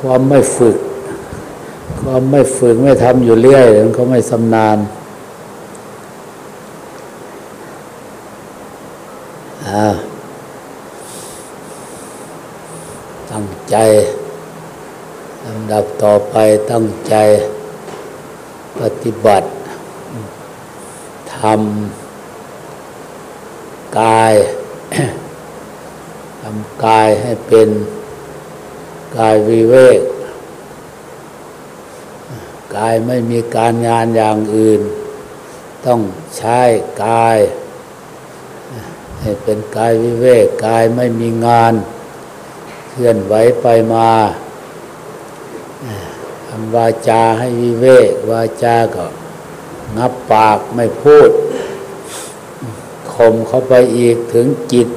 ความไม่ฝึก ความไม่ฝึกไม่ทำอยู่เรื่อยมันก็ไม่สำนานตั้งใจลำดับต่อไปตั้งใจปฏิบัติทำกายทำกายให้เป็น กายวิเวก กายไม่มีการงานอย่างอื่น ต้องใช้กายให้เป็นกายวิเวก กายไม่มีงาน เคลื่อนไหวไปมาทำวาจาให้วิเวก วาจาก็งับปากไม่พูดข่มเข้าไปอีกถึงจิต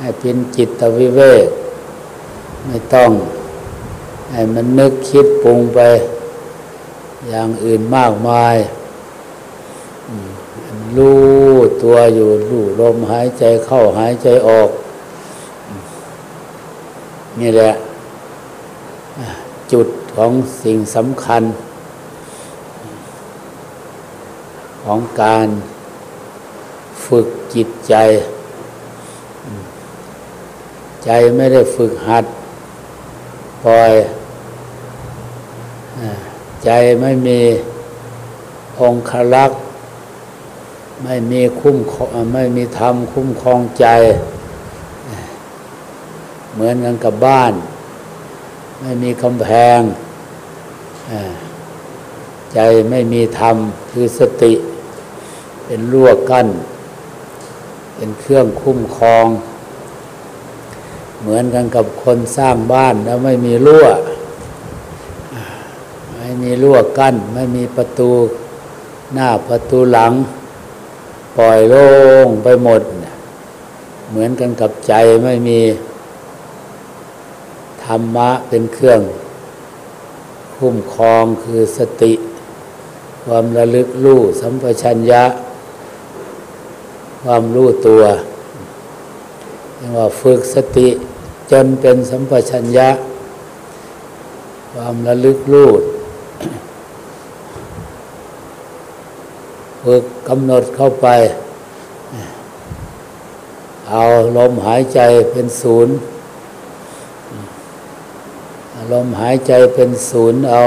ให้เป็นจิตวิเวก ไม่ต้อง ให้มันนึกคิดปรุงไป อย่างอื่นมากมายรู้ตัวอยู่รู้ลมหายใจเข้าหายใจออก นี่แหละ จุดของสิ่งสำคัญ ของการฝึกจิตใจ ใจไม่ได้ฝึกหัด ปล่อย ใจไม่มีองคลักษ์ไม่มีคุ้มไม่มีธรรมคุ้มครองใจ เหมือนกันกับบ้าน ไม่มีกำแพง ใจไม่มีธรรมคือสติ เป็นรั้วกั้น เป็นเครื่องคุ้มครอง เหมือนกันกับคนสร้างบ้านแล้วไม่มีรั้วไม่มีรั้วกั้น ไม่มีประตูหน้าประตูหลัง ปล่อยโล่งไปหมด เหมือนกันกับใจไม่มีธรรมะเป็นเครื่อง คุ้มครองคือสติ ความระลึกรู้สัมปชัญญะ ความรู้ตัวเรียกว่าฝึกสติ จนเป็นสัมปชัญญะ ความระลึกรู้ฝึกกำหนดเข้าไป เอาลมหายใจเป็นศูนย์ลมหายใจเป็นศูนย์เอา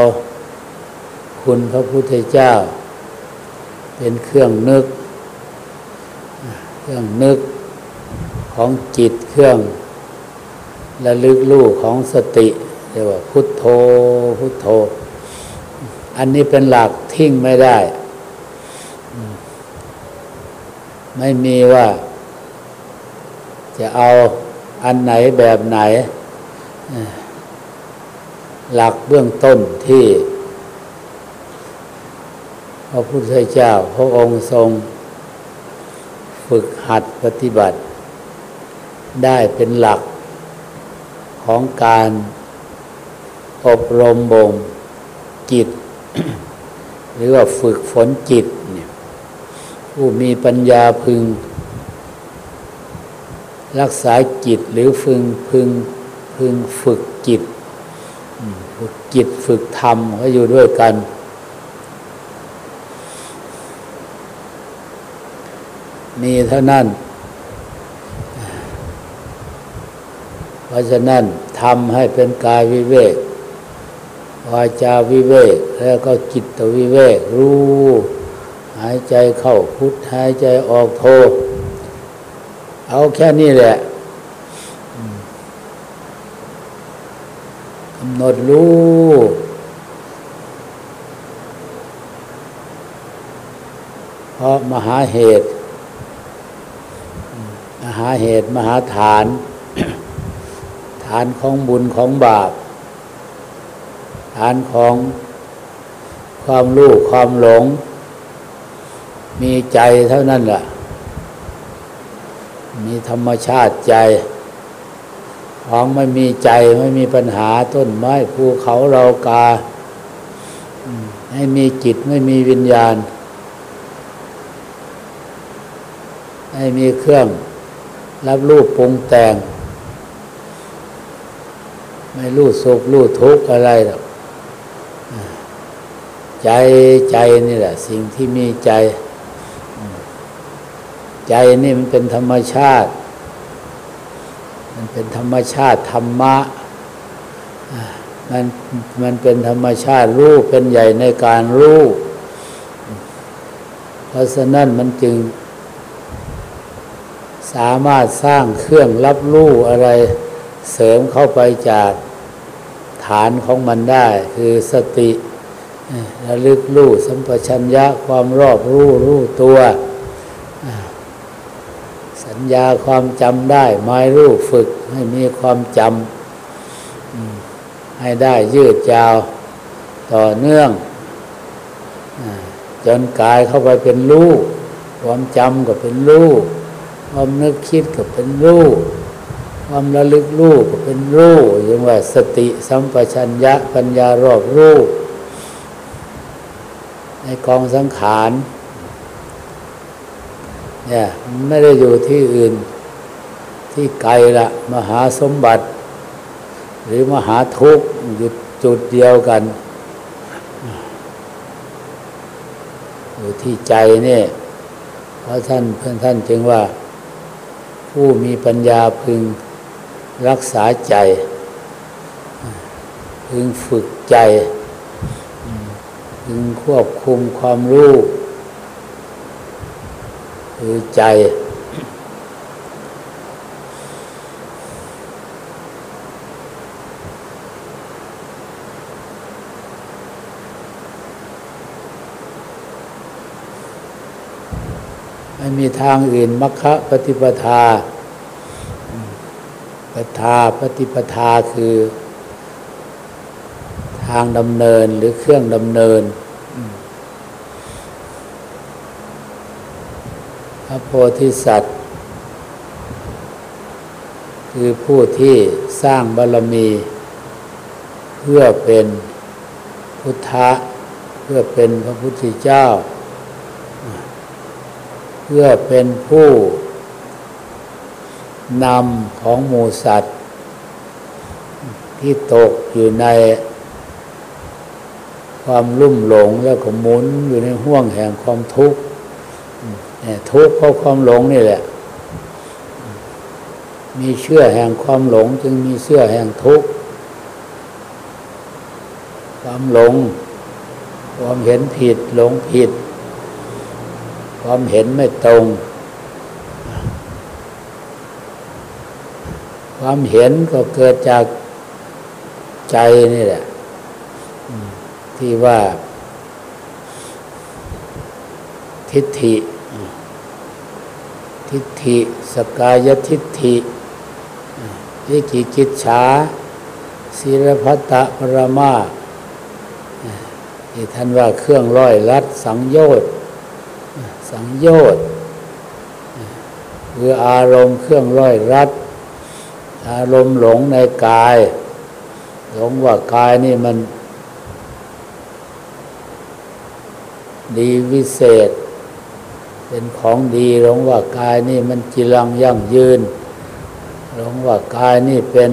คุณพระพุทธเจ้า เป็นเครื่องนึก เครื่องนึกของจิตเครื่อง ระลึกลู่ของสติเรียกว่าพุทโธพุทโธ อันนี้เป็นหลักทิ้งไม่ได้ ไม่มีว่า จะเอาอันไหนแบบไหน หลักเบื้องต้นที่ พระพุทธเจ้าพระองค์ทรง ฝึกหัดปฏิบัติ ได้เป็นหลัก ของการอบรมบ่มจิต หรือว่าฝึกฝนจิตเนี่ยผู้มีปัญญาพึง รักษาจิตหรือพึงพึงพึงฝึกจิต ฝึกจิตฝึกธรรมก็อยู่ด้วยกัน มีเท่านั้น เพราะฉะนั้นทำให้เป็นกายวิเวกวาจาวิเวก แล้วก็จิตวิเวก รู้ หายใจเข้าพุทหายใจออกโท เอาแค่นี้แหละกำหนดรู้เพราะมหาเหตุ มหาเหตุ มหาฐาน ฐานของบุญของบาป ฐานของความรู้ความหลง มีใจเท่านั้นแหละมีธรรมชาติใจ ของไม่มีใจไม่มีปัญหาต้นไม้ภูเขาเรากา ให้มีจิตไม่มีวิญญาณ ให้มีเครื่องรับรูปปรุงแต่ง ไม่รู้สุขรู้ทุกข์อะไรหรอกใจใจนี่แหละ สิ่งที่มีใจ ใจนี่มันเป็นธรรมชาติ มันเป็นธรรมชาติธรรมะมันมันเป็นธรรมชาติรู้เป็นใหญ่ในการรู้เพราะฉะนั้นมันจึง สามารถสร้างเครื่องรับรู้อะไรเสริมเข้าไปจาก ฐานของมันได้ คือสติระลึกรู้สัมปชัญญะความรอบรู้รู้ตัว สัญญาความจำได้ไม้รู้ฝึกให้มีความจำให้ได้ยืดยาวต่อเนื่องจนกายเข้าไปเป็นรู้ความจำก็เป็นรู้ความนึกคิดก็เป็นรู้ ความระลึกรู้ก็เป็นรู้ยังว่าสติสัมปชัญญะปัญญารอบรู้ในกองสังขารเนี่ยไม่ได้อยู่ที่อื่นที่ไกลละมหาสมบัติ หรือมหาทุกข์อยู่จุดเดียวกัน อยู่ที่ใจเนี่ยเพราะท่านเพื่อนท่านจึงว่า ผู้มีปัญญาพึง รักษาใจ พึงฝึกใจ พึงควบคุมความรู้คือใจ ไม่มีทางอื่นมัคคปฏิปทา ปทาปฏิปทาคือ ทางดำเนินหรือเครื่องดำเนิน พระโพธิสัตว์ คือผู้ที่สร้างบารมี เพื่อเป็นพุทธะ เพื่อเป็นพระพุทธเจ้า เพื่อเป็นผู้ นำของหมูสัตว์ ที่ตกอยู่ในความลุ่มหลงแล้วก็หมุนอยู่ในห่วงแห่งความทุกข์ทุกข์เพราะความหลงนี่แหละ มีเชื่อแห่งความหลงจึงมีเชื่อแห่งทุกข์ความหลง ความเห็นผิดหลงผิด ความเห็นไม่ตรง ความเห็นก็เกิดจากใจนี่แหละที่ว่า ทิฏฐิ ทิฏฐิ สกายทิฏฐิวิกิกิจฉาศิรพัตะปรมาที่ท่านว่าเครื่องร้อยรัดสังโยชน์สังโยชน์คืออารมณ์เครื่องร้อยรัด อารมณ์หลงในกาย หลงว่ากายนี่มัน ดีวิเศษ เป็นของดีหลงว่ากายนี่มันจิรังยั่งยืน หลงว่ากายนี่เป็น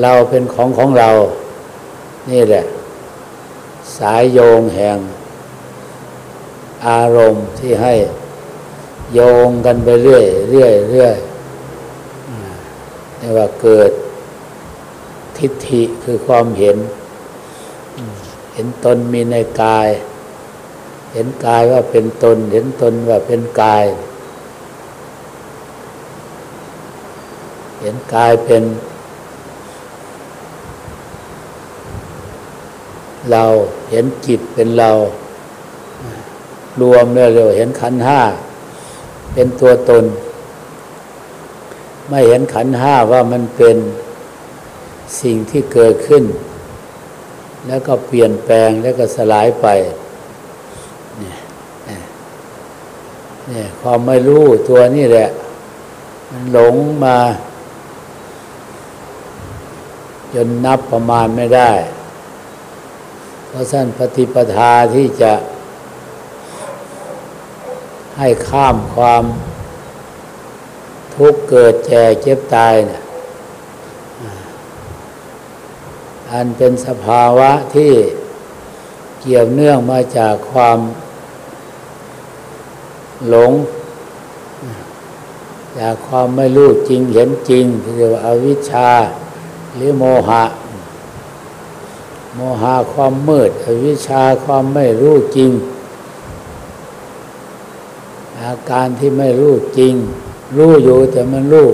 เราเป็นของของเรา นี่แหละ สายโยงแห่ง อารมณ์ที่ให้โยงกันไปเรื่อยเรื่อยเรื่อย ว่าเกิดทิฏฐิคือความเห็น เห็นตนมีในกาย เห็นกายว่าเป็นตน เห็นตนว่าเป็นกาย เห็นกายเป็น เราเห็นจิตเป็นเรา รวมแล้วเร็วเห็นขันห้า เป็นตัวตน ไม่เห็นขันห้าว่ามันเป็นสิ่งที่เกิดขึ้น แล้วก็เปลี่ยนแปลงแล้วก็สลายไปเนี่ยความไม่รู้ตัวนี่แหละ มันหลงมา จนนับประมาณไม่ได้ เพราะสั้นปฏิปทาที่จะให้ข้ามความ ทุกเกิดแก่เจ็บตายเนี่ยอันเป็นสภาวะที่เกี่ยวเนื่องมาจากความหลง จากความไม่รู้จริงเห็นจริงที่เรียกว่าอวิชชา หรือโมหะ โมหะความมืด อวิชชาความไม่รู้จริง อาการที่ไม่รู้จริง รู้อยู่แต่มันรู้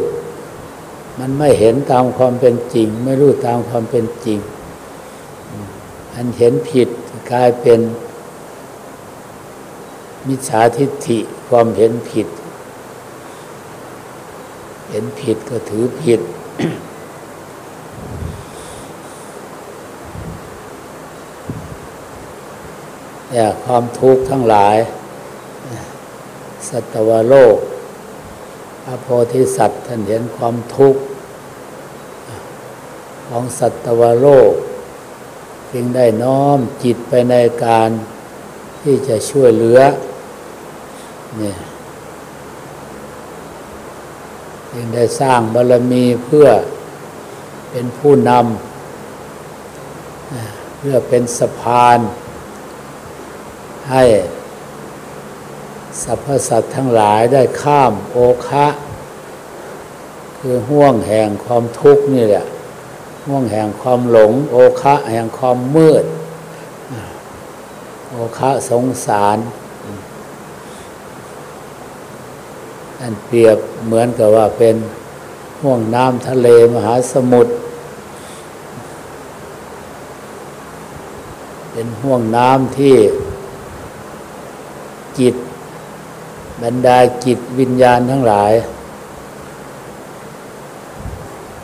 มันไม่เห็นตามความเป็นจริง ไม่รู้ตามความเป็นจริง อันเห็นผิดกลายเป็นมิจฉาทิฏฐิความเห็นผิด เห็นผิดก็ถือผิดเนี่ยความทุกข์ทั้งหลาย สัตวโลก ระโพธิสัตว์ท่านเห็นความทุกข์ของสัตวโลกจึงได้น้อมจิตไปในการที่จะช่วยเหลือเนี่ยจึงได้สร้างบารมีเพื่อเป็นผู้นำเพื่อเป็นสะพานให้ สรรพสัตว์ทั้งหลายได้ข้ามโอคะ คือห่วงแห่งความทุกข์นี่แหละห่วงแห่งความหลง โอคะแห่งความมืด โอคะสงสาร อันเปรียบเหมือนกับว่าเป็นห่วงน้ำทะเลมหาสมุทรเป็นห่วงน้ำที่จิต บรรดาจิตวิญญาณทั้งหลาย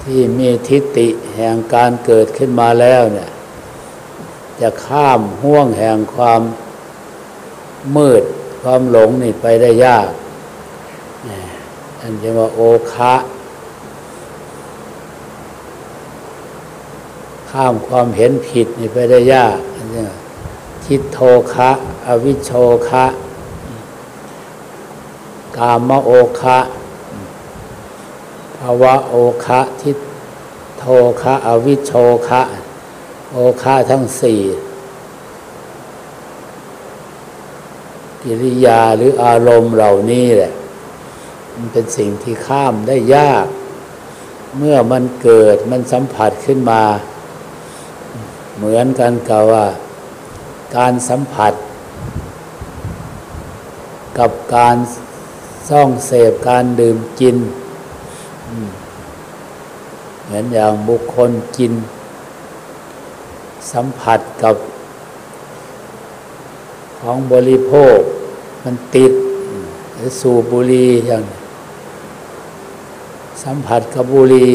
ที่มีทิฏฐิแห่งการเกิดขึ้นมาแล้วเนี่ย จะข้ามห่วงแห่งความมืดความหลงนี่ไปได้ยากอันจะว่าโอคะข้ามความเห็นผิดนี่ไปได้ยากอันนี้ทิฏโทคะ อวิชโชคะ กามโอคะภาวะโอคะทิโทคะอวิชโชคะ โอคะทั้งสี่กิริยาหรืออารมณ์เหล่านี้แหละ มันเป็นสิ่งที่ข้ามได้ยาก เมื่อมันเกิดมันสัมผัสขึ้นมา เหมือนกันกับว่า การสัมผัส กับการ ซ่องเสพการดื่มกิน เหมือนอย่างบุคคลกิน สัมผัสกับของบริโภค มันติด หรือสูบบุหรี่อย่าง สัมผัสกับบุหรี่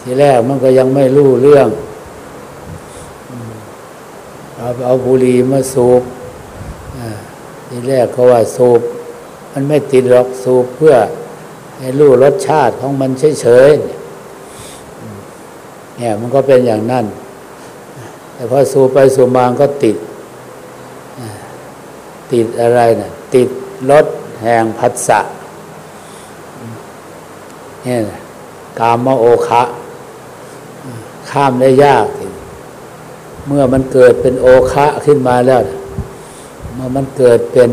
ทีแรกมันก็ยังไม่รู้เรื่องเอาเอาบุหรี่มาสูบทีแรกเขาว่าสูบ มันไม่ติดหรอกสูบเพื่อให้รู้รสชาติของมันเฉยๆเนี่ยมันก็เป็นอย่างนั้น แต่พอสูบไปสูบมาก็ติด ติดอะไรนะ่ะ ติดรสแห่งผัสสะเนี่ยกามโอคะข้ามได้ยาก เมื่อมันเกิดเป็นโอคะขึ้นมาแล้ว เมื่อมันเกิดเป็น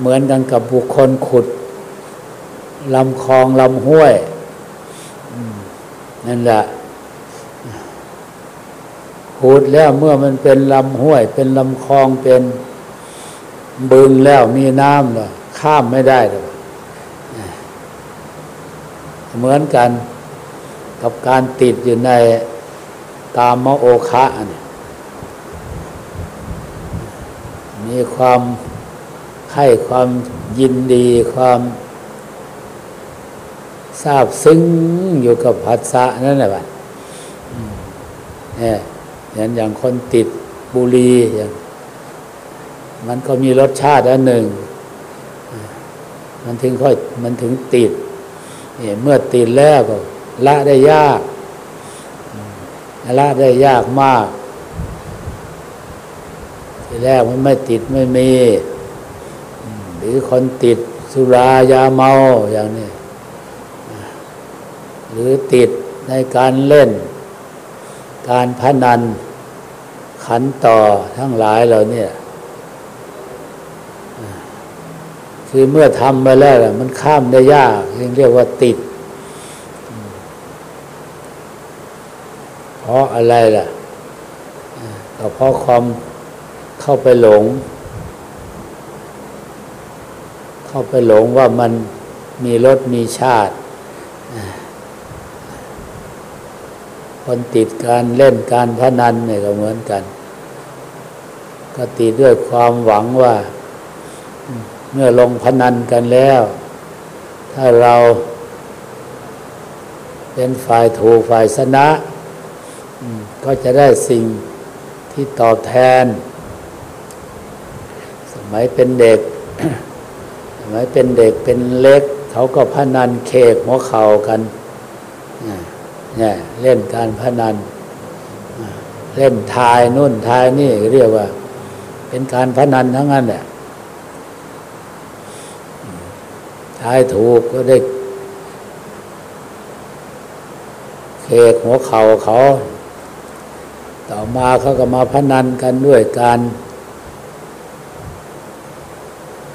เหมือนกันกับบุคคลขุดลำคลองลำห้วยนั่นแหละขุดแล้วเมื่อมันเป็นลำห้วย เป็นลำคลองเป็นบึงแล้วมีน้ำแล้วข้ามไม่ได้เลยเหมือนกันกับการติดอยู่ในตามมโอคะเนี่ยมีความ ใข่ความยินดีความทราบซึ้งอยู่กับผัสสะนั่นแหละบัดเนี่ยอย่างอย่างคนติดบุหรี่อย่างมันก็มีรสชาติอันหนึ่ง มันถึงค่อยมันถึงติดเนี่ยเมื่อติดแล้วก็ละได้ยากละได้ยากมาก ทีแรกมันไม่ติดไม่มี หรือคนติดสุรายาเมาอย่างนี้ หรือติดในการเล่น การพนัน ขันต่อทั้งหลายเหล่านี้คือเมื่อทำไปแล้วมันข้ามได้ยากเรียกว่าติด เพราะอะไรล่ะก็เพราะความเข้าไปหลง เข้าไปหลงว่ามันมีรสมีชาติ คนติดการเล่นการพนันเนี่ยก็เหมือนกัน ก็ติดด้วยความหวังว่า เมื่อลงพนันกันแล้ว ถ้าเราเป็นฝ่ายถูกฝ่ายชนะ ก็จะได้สิ่งที่ตอบแทน สมัยเป็นเด็ก สมัยเป็นเด็กเป็นเล็ก เขาก็พนันเคกหัวเข่ากันเนี่ยเล่นการพนัน เล่นทายนู่นทายนี่เรียกว่า เป็นการพนันทั้งนั้นแหละทายถูกก็ได้เคกหัวเข่าเขา ต่อมาเขาก็มาพนันกันด้วยการ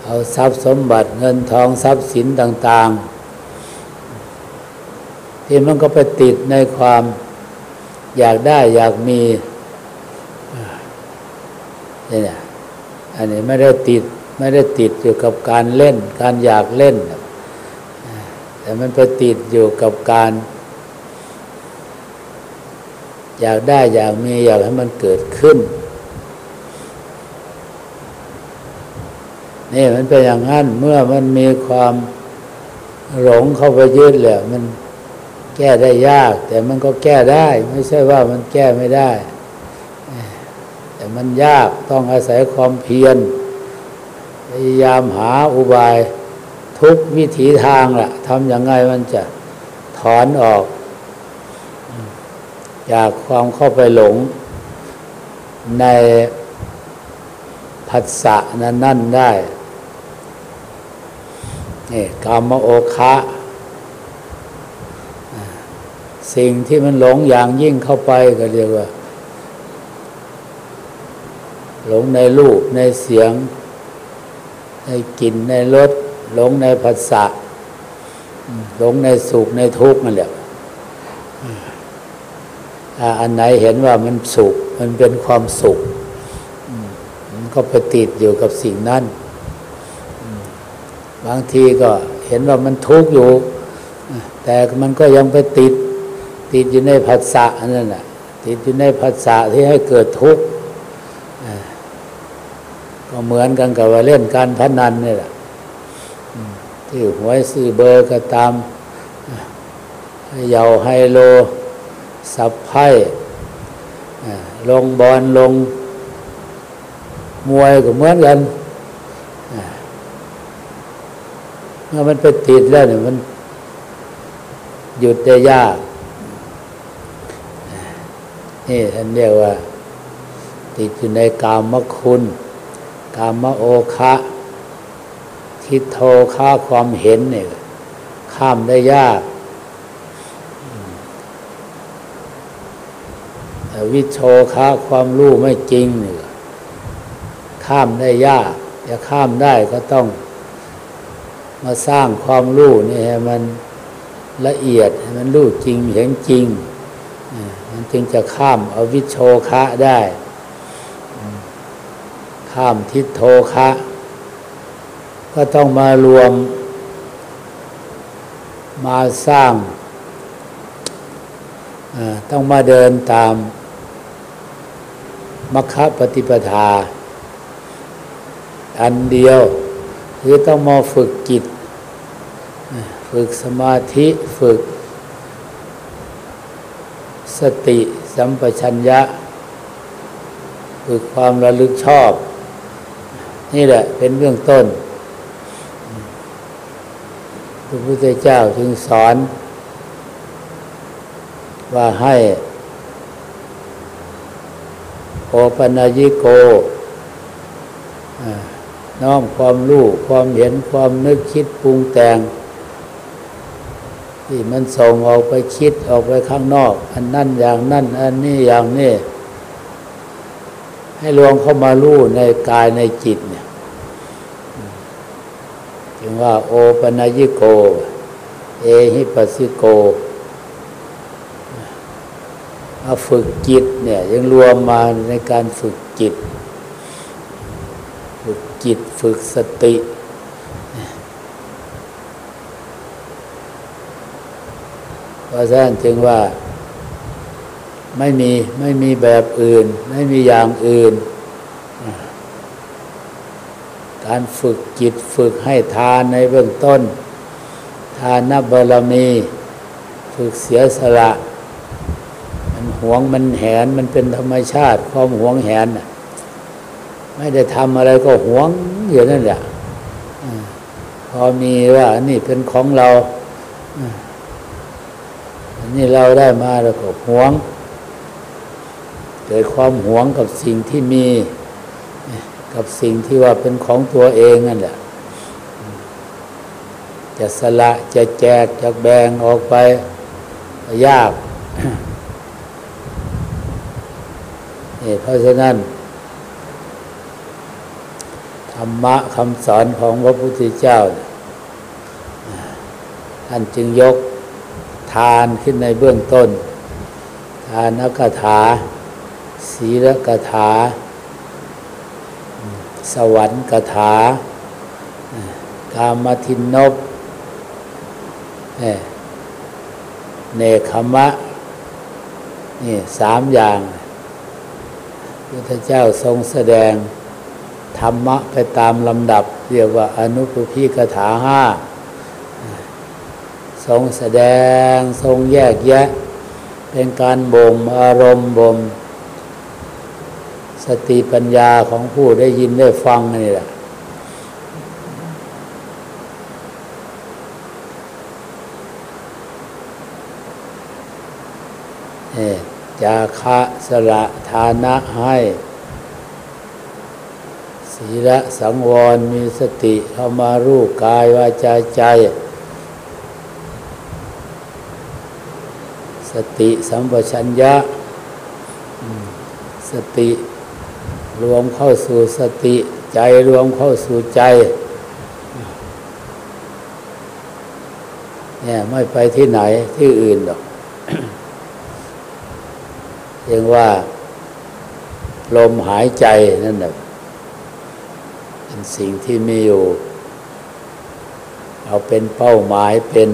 เอาทรัพย์สมบัติเงินทองทรัพย์สินต่าง ๆ ที่มันก็ไปติดในความอยากได้อยากมีเนี่ยอันนี้ไม่ได้ติดไม่ได้ติดอยู่กับการเล่น การอยากเล่น แต่มันไปติดอยู่กับการ อยากได้อยากมีอยากให้มันเกิดขึ้น นี่มันเป็นอย่างนั้น เมื่อมันมีความหลงเข้าไปยึดแล้วมันแก้ได้ยาก แต่มันก็แก้ได้ ไม่ใช่ว่ามันแก้ไม่ได้ แต่มันยากต้องอาศัยความเพียรพยายามหาอุบายทุกวิถีทางละ่ะทำอยังไงมันจะถอนออก จากความเข้าไปหลงในผัสสะนั้นนั่นได้ นี่กามโอคะสิ่งที่มันหลงอย่างยิ่งเข้าไปก็เรียกว่า หลงในรูปในเสียง ในกลิ่นในรสหลงในภาษาหลงในสุขในทุกข์นั่นแหละอันไหนเห็นว่ามันสุข มันเป็นความสุข มันก็ไปติดอยู่กับสิ่งนั้น บางทีก็เห็นว่ามันทุกข์อยู่ แต่มันก็ยังไปติด ติดอยู่ในภาษานั่นแหละติดอยู่ในภาษาที่ให้เกิดทุกข์ก็เหมือนกันกับว่าเล่นการพนันนี่แหละที่หวยซื้อเบอร์ก็ตามเยาไฮโล สับไพ่ลงบอลลง มวยก็เหมือนกัน เมื่อมันไปติดแล้วเนี่ยมันหยุดได้ยาก นี่ท่านเรียกว่า ติดอยู่ในกามคุณ กามโอคะทิโทค่าความเห็นเนี่ยข้ามได้ยาก วิโชค้าความรู้ไม่จริงเนี่ยข้ามได้ยาก จะข้ามได้ก็ต้อง มาสร้างความรู้นี่ให้มันละเอียดมันรู้จริงเห็นจริง มันจึงจะข้ามอวิชโชคะได้ ข้ามทิฏโทคะ ก็ต้องมารวม มาสร้าง ต้องมาเดินตามมัคคะปฏิปทา อันเดียว คือต้องมาฝึกจิต ฝึกสมาธิฝึก สติสัมปชัญญะ ฝึกความระลึกชอบ นี่แหละเป็นเบื้องต้นพระพุทธเจ้าจึงสอน ว่าให้โอปัญญิโก น้อมความรู้ความเห็นความนึกคิดปรุงแต่ง ที่มันส่งออกไปคิดออกไปข้างนอก อันนั่นอย่างนั่นอันนี้อย่างนี้ให้รวมเข้ามารู้ในกายในจิตเนี่ยจึงว่า โอปนัญิโก เอหิปัสสิโกมาฝึกจิตเนี่ยยังรวมมาในการฝึกจิต จิตฝึกสติ เพราะฉะนั้นจึงว่า ไม่มีไม่มีแบบอื่น ไม่มีอย่างอื่น การฝึกจิตฝึกให้ทานในเบื้องต้น ทานนบารมี ฝึกเสียสละ มันหวงมันแหนมันเป็นธรรมชาติความหวงแหน ไม่ได้ทำอะไรก็หวงอยู่นั่นแหละพอมีว่านี่เป็นของเราอันนี้เราได้มาแล้วก็หวงเกิดความหวงกับสิ่งที่มี กับสิ่งที่ว่าเป็นของตัวเองนั่นแหละจะสละจะแจกจะแบ่งออกไปยากเพราะฉะนั้น ธรรมะคำสอนของพระพุทธเจ้า ท่านจึงยกทานขึ้นในเบื้องต้น ทานนักถา ศีลกถา สวรรค์กถา กามทินนบเนคขมะนี่สามอย่างพุทธเจ้าทรงแสดง ธรรมะไปตามลำดับ เรียกว่าอนุปพิกถาห้าทรงแสดงทรงแยกแยะ เป็นการบ่มอารมณ์บ่มสติปัญญาของผู้ได้ยินได้ฟังนี่แหละจาคะสละทานะให้ ศีละสังวรมีสติเข้ามารู้กายวาจาใจ สติสัมปชัญญะ สติรวมเข้าสู่สติใจรวมเข้าสู่ใจเนี่ยไม่ไปที่ไหนที่อื่นหรอกยังว่า ลมหายใจนั่นแหละ เป็นสิ่งที่มีอยู่ เอาเป็นเป้าหมายเป็น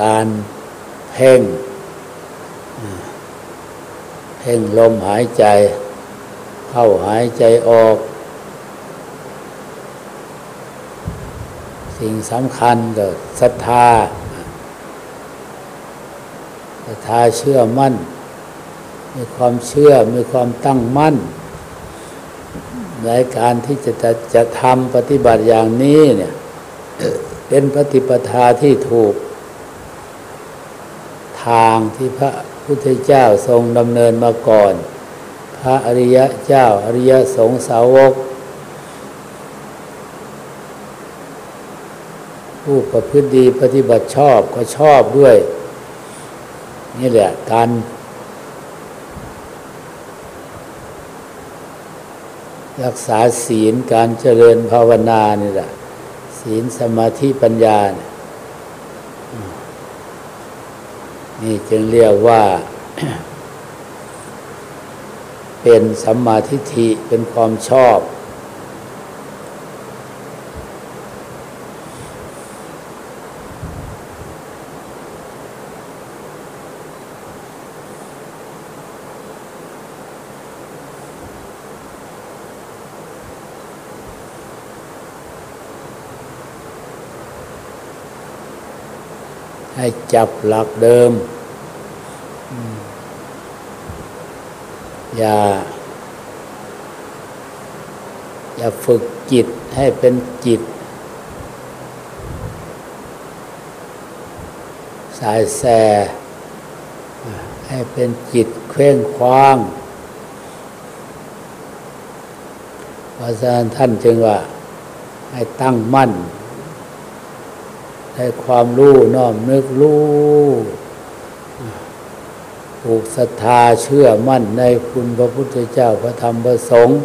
การเพ่ง เพ่งลมหายใจ เข้าหายใจออก สิ่งสำคัญก็ศรัทธาศรัทธาเชื่อมั่น มีความเชื่อมีความตั้งมั่น ในการที่จะจะจะทำปฏิบัติอย่างนี้เนี่ยเป็นปฏิปทาที่ถูก ทางที่พระพุทธเจ้าทรงดำเนินมาก่อน พระอริยะเจ้าอริยสงสาวก ผู้ประพฤติดีปฏิบัติชอบก็ชอบด้วย นี่แหละการ รักษาศีลการเจริญภาวนานี่แหละศีลสมาธิปัญญาเนี่ยนี่จึงเรียกว่า เป็นสัมมาทิฏฐิเป็นความชอบ ให้ จับหลักเดิม อย่า อย่าฝึกจิตให้เป็นจิต สายแส ให้เป็นจิตเคว้งคว้างเพราะฉะนั้นท่านจึงว่า ให้ตั้งมั่น ให้ความรู้น้อมนึกรู้ผูกศรัทธาเชื่อมั่นในคุณพระพุทธเจ้าพระธรรมพระสงฆ์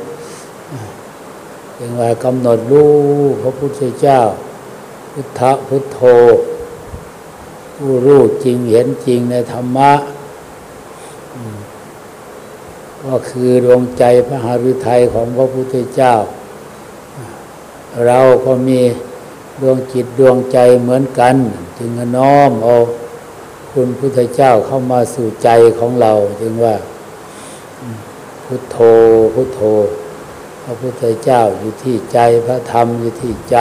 ยังไงกำหนดรู้พระพุทธเจ้า พุทธพุทโธผู้รู้จริงเห็นจริงในธรรมะ ก็คือดวงใจพระหฤทัยของพระพุทธเจ้า เราก็มี ดวงจิตดวงใจเหมือนกัน จึงน้อมเอาคุณพุทธเจ้าเข้ามาสู่ใจของเรา จึงว่าพุทโธพุทโธ พระพุทธเจ้าอยู่ที่ใจพระธรรมอยู่ที่ใจ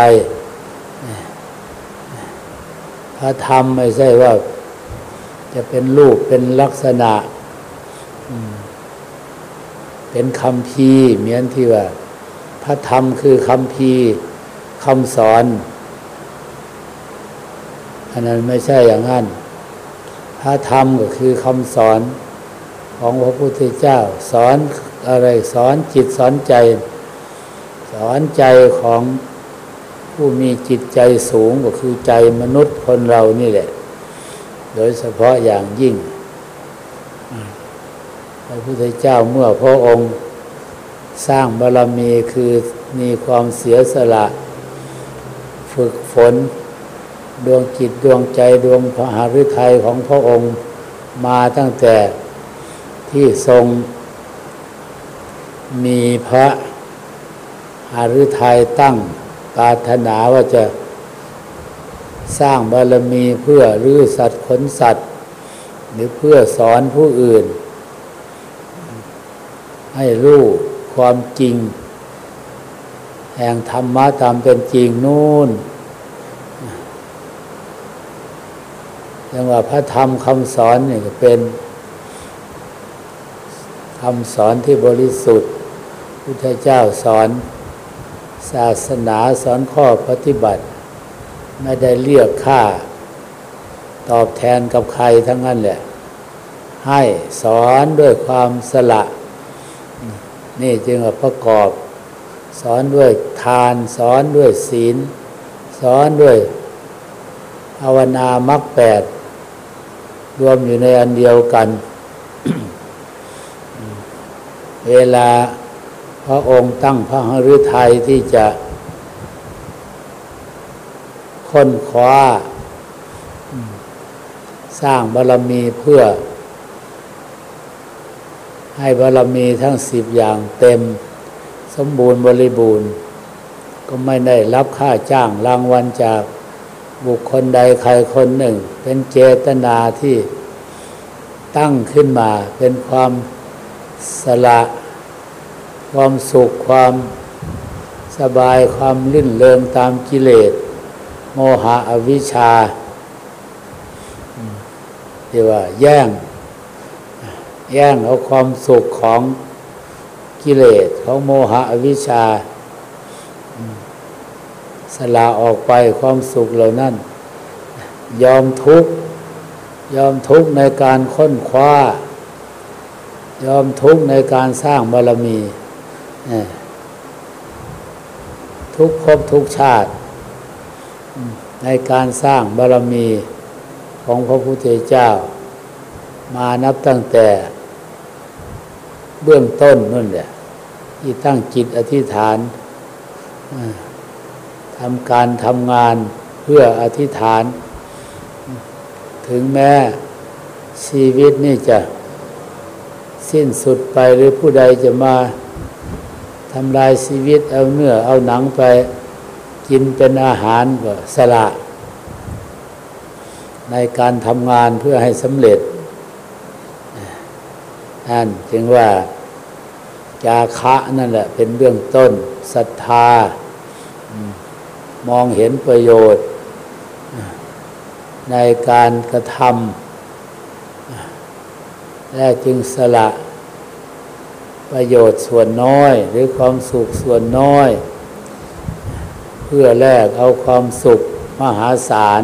พระธรรมไม่ใช่ว่า จะเป็นรูปเป็นลักษณะ เป็นคำพีเหมือนที่ว่า พระธรรมคือคำพีคำสอน อันนั้นไม่ใช่อย่างนั้นพระธรรมก็คือคำสอนของพระพุทธเจ้า สอนอะไรสอนจิตสอนใจ สอนใจของผู้มีจิตใจสูงก็คือใจมนุษย์คนเรานี่แหละ โดยเฉพาะอย่างยิ่ง พระพุทธเจ้าเมื่อพระองค์สร้างบารมีคือมีความเสียสละ ฝึกฝน ดวงจิตดวงใจดวงพระหฤทัยของพระองค์มาตั้งแต่ที่ทรง มีพระหฤทัยตั้งปรารถนาว่าจะสร้างบารมีเพื่อรื้อสัตว์ขนสัตว์ หรือเพื่อสอนผู้อื่น ให้รู้ความจริง แห่งธรรมะตามเป็นจริงนู่น ยังว่าพระธรรมคำสอนเนี่ก็เป็นคำสอนที่บริสุทธิ์พุทธเจ้าสอนศาสนาสอนข้อปฏิบัติ ไม่ได้เรียกค่า ตอบแทนกับใครทั้งนั้นแหละ ให้สอนด้วยความสละ นี่จึงประกอบ สอนด้วยทาน สอนด้วยศีล สอนด้วยภาวนามรรคแปด รวมอยู่ในอันเดียวกัน เวลาพระองค์ตั้งพระหฤทัยที่จะค้นคว้า สร้างบารมีเพื่อ ให้บารมีทั้งสิบอย่างเต็ม สมบูรณ์บริบูรณ์ ก็ไม่ได้รับค่าจ้างรางวัลจาก บุคคลใดใครคนหนึ่ง เป็นเจตนาที่ตั้งขึ้นมา เป็นความสละ ความสุขความสบายความลื่นเริงตามกิเลส โมหะอวิชชาที่ว่าแย่ง แย่งเอาความสุขของกิเลสของโมหะอวิชชา สละออกไปความสุขเหล่านั้น ยอมทุกข์ยอมทุกข์ในการค้นคว้า ยอมทุกข์ในการสร้างบารมี ทุกภพทุกชาติ ในการสร้างบารมีของพระพุทธเจ้า มานับตั้งแต่เบื้องต้นนั่นแหละที่ตั้งจิตอธิษฐาน ทำการทำงานเพื่ออธิษฐาน ถึงแม้ชีวิตนี่จะสิ้นสุดไปหรือผู้ใดจะมาทำลายชีวิตเอาเนื้อเอาหนังไปกินเป็นอาหารก็สละ ในการทำงานเพื่อให้สำเร็จนั่นจึงว่าจาคะนั่นแหละเป็นเรื่องต้นศรัทธา มองเห็นประโยชน์ ในการกระทำและจึงสละประโยชน์ส่วนน้อย หรือความสุขส่วนน้อย เพื่อแลกเอาความสุขมหาศาล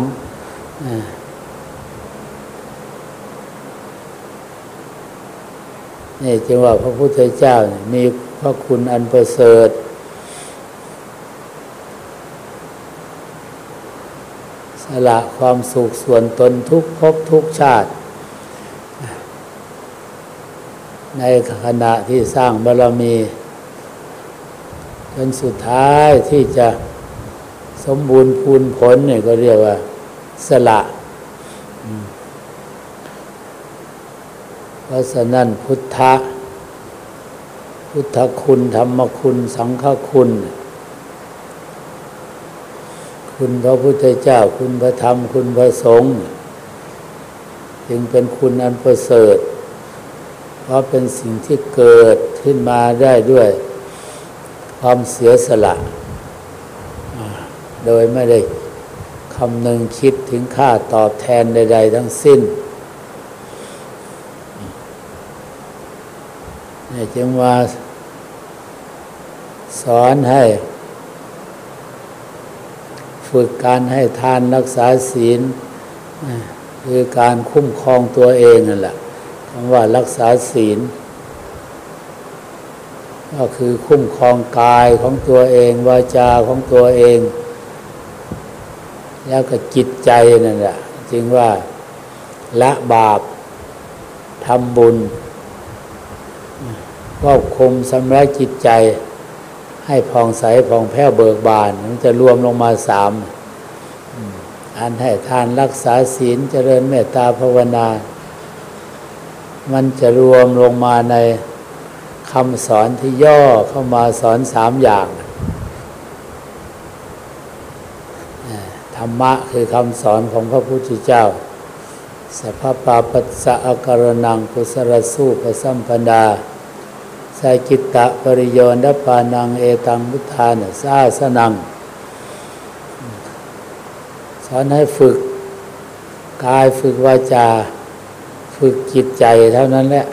นี่จึงว่าพระพุทธเจ้ามีพระคุณอันประเสริฐ ละความสุขส่วนตนทุกภพทุกชาติ ในขณะที่สร้างบารมีจนสุดท้ายที่จะสมบูรณ์พูนผลเนี่ยก็เรียกว่า สละ เพราะฉะนั้นพุทธะ พุทธคุณธรรมคุณ สังฆคุณ คุณพระพุทธเจ้า คุณพระธรรม คุณพระสงฆ์จึงเป็นคุณอันประเสริฐ เพราะเป็นสิ่งที่เกิดขึ้นมาได้ด้วย ความเสียสละ โดยไม่ได้คำนึงคิดถึงค่าตอบแทนใด ๆ ทั้งสิ้นนี่จึงว่าสอนให้ ฝึกการให้ทานรักษาศีลคือการคุ้มครองตัวเองนั่นแหละคำว่ารักษาศีล ก็คือคุ้มครองกายของตัวเองวาจาของตัวเอง แล้วก็จิตใจนั่นแหละจึงว่าละบาปทำบุญควบคุมสำระจิตใจ ให้ผ่องใสผ่องแผ้วเบิกบาน มันจะรวมลงมาสามอันให้ทานรักษาศีลเจริญเมตตาภาวนา มันจะรวมลงมาในคำสอนที่ย่อเข้ามาสอนสามอย่างธรรมะคือคำสอนของพระพุทธเจ้าสัพพะปัสสะอกรนังกุสรสูปสัมปดา สากิตตะปริโยนดปานังเอตังพุทธานสาสนัง สอนให้ฝึกกายฝึกวาจา ฝึกจิตใจเท่านั้นแหละ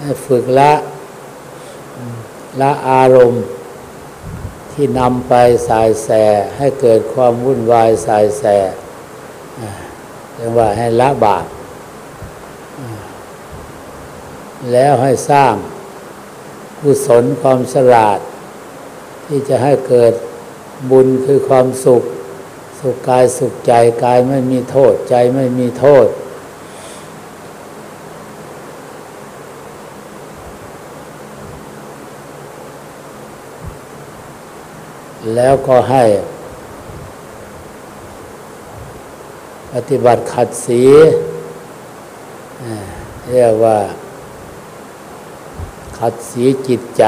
ให้ฝึกละละอารมณ์ที่นำไปสายแสให้เกิดความวุ่นวายสายแสเรียกว่าให้ละบาป แล้วให้สร้างกุศลความฉลาด ที่จะให้เกิดบุญคือความสุข สุขกายสุขใจกายไม่มีโทษใจไม่มีโทษ แล้วก็ให้ ปฏิบัติขัดสีเรียกว่า ขัดสีจิตใจ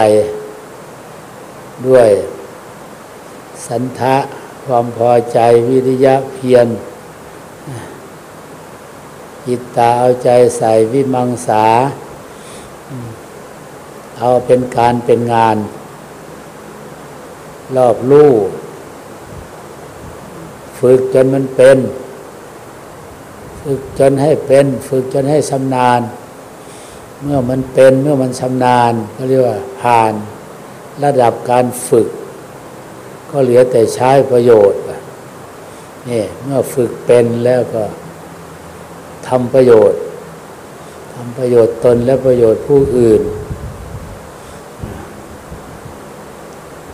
ด้วย สันทะความพอใจวิริยะเพียรจิตตาเอาใจใส่วิมังสา เอาเป็นการเป็นงาน รอบลู่ฝึกจนมันเป็น ฝึกจนให้เป็น ฝึกจนให้ชำนาญ เมื่อมันเป็นเมื่อมันชำนาญก็เรียกว่าผ่านระดับการฝึก ก็เหลือแต่ใช้ประโยชน์นี่เมื่อฝึกเป็นแล้วก็ทำประโยชน์ทำประโยชน์ตนและประโยชน์ผู้อื่น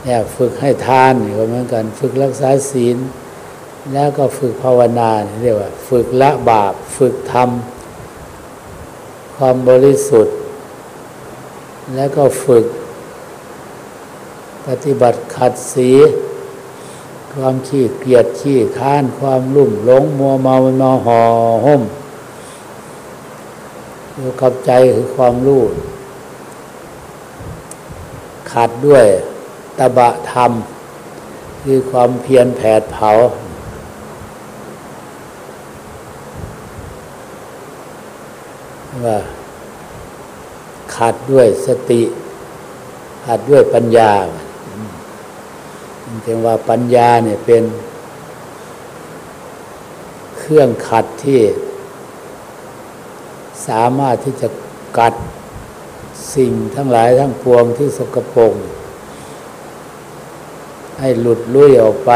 เนี่ยฝึกให้ทานก็เหมือนกัน ฝึกรักษาศีล แล้วก็ฝึกภาวนาเรียกว่า ฝึกละบาป ฝึกทำ ความบริสุทธิ์ และก็ฝึก ปฏิบัติขัดสี ความขี้เกียจขี้ค้านความลุ่มหลงมัวเมานอห่อห่มอยู่กับใจคือความรู้ขัดด้วยตบะธรรม คือความเพียรแผดเผา ว่า ขาดด้วยสติ ขาดด้วยปัญญาจึงว่าปัญญาเนี่ยเป็น เครื่องขัดที่ สามารถที่จะกัดสิ่งทั้งหลายทั้งปวงที่สกปรกให้หลุดลุ่ยออกไป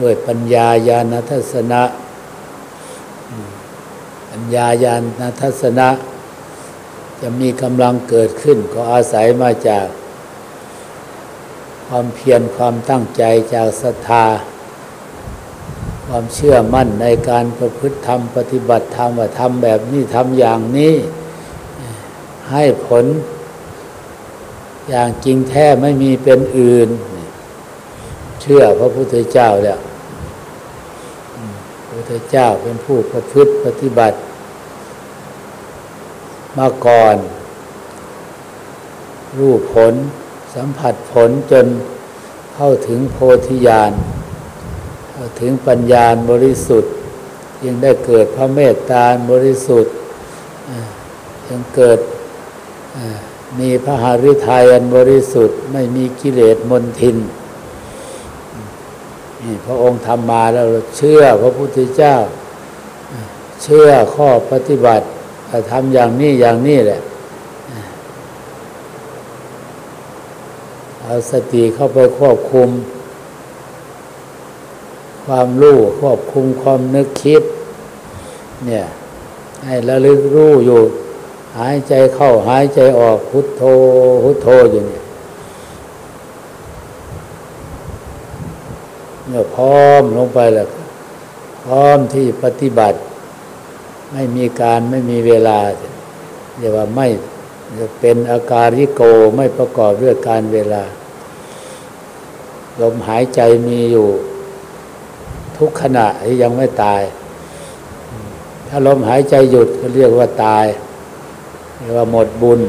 ด้วยปัญญาญาณทัศนะ ปัญญาญาณทัศนะ จะมีกำลังเกิดขึ้น ก็อาศัยมาจาก ความเพียรความตั้งใจจากศรัทธา ความเชื่อมั่นในการประพฤติธรรม ปฏิบัติธรรมว่าทำแบบนี้ทำอย่างนี้ ให้ผลอย่างจริงแท้ไม่มีเป็นอื่น เชื่อพระพุทธเจ้าแล้วพระพุทธเจ้าเป็นผู้ประพฤติปฏิบัติ มาก่อน รู้ผล สัมผัสผลจนเข้าถึงโพธิญาณเข้าถึงปัญญาบริสุทธิ์ยังได้เกิดพระเมตตาบริสุทธิ์ยังเกิดมีพระหฤทัยอันบริสุทธิ์ไม่มีกิเลสมนทิน พระองค์ทำมาแล้วเชื่อพระพุทธเจ้า เชื่อข้อปฏิบัติทำอย่างนี้อย่างนี้แหละเอาสติเข้าไปควบคุม ความรู้ควบคุมความนึกคิด เนี่ยให้ระลึกรู้อยู่ หายใจเข้าหายใจออกพุทโธพุทโธอยู่เนี่ย เนี่ยพร้อมลงไปแล้วพร้อมที่ปฏิบัติ ไม่มีการไม่มีเวลาเรียกว่าไม่จะเป็นอาการที่โกไม่ประกอบด้วยการเวลา ลมหายใจมีอยู่ ทุกขณะที่ยังไม่ตาย ถ้าลมหายใจหยุดก็เรียกว่าตายเรียกว่าหมดบุญ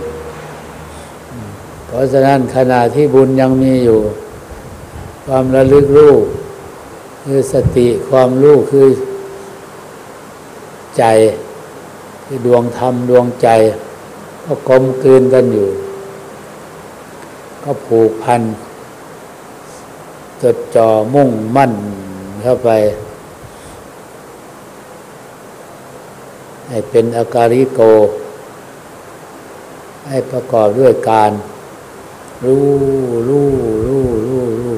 เพราะฉะนั้นขณะที่บุญยังมีอยู่ ความระลึกรู้ คือสติความรู้คือใจคือดวงธรรมดวงใจ ก็กลมกลืนกันอยู่ ก็ผูกพันจดจ่อมุ่งมั่นเข้าไป ให้เป็นอาการิโก ให้ประกอบด้วยการ รู้รู้รู้รู้รู้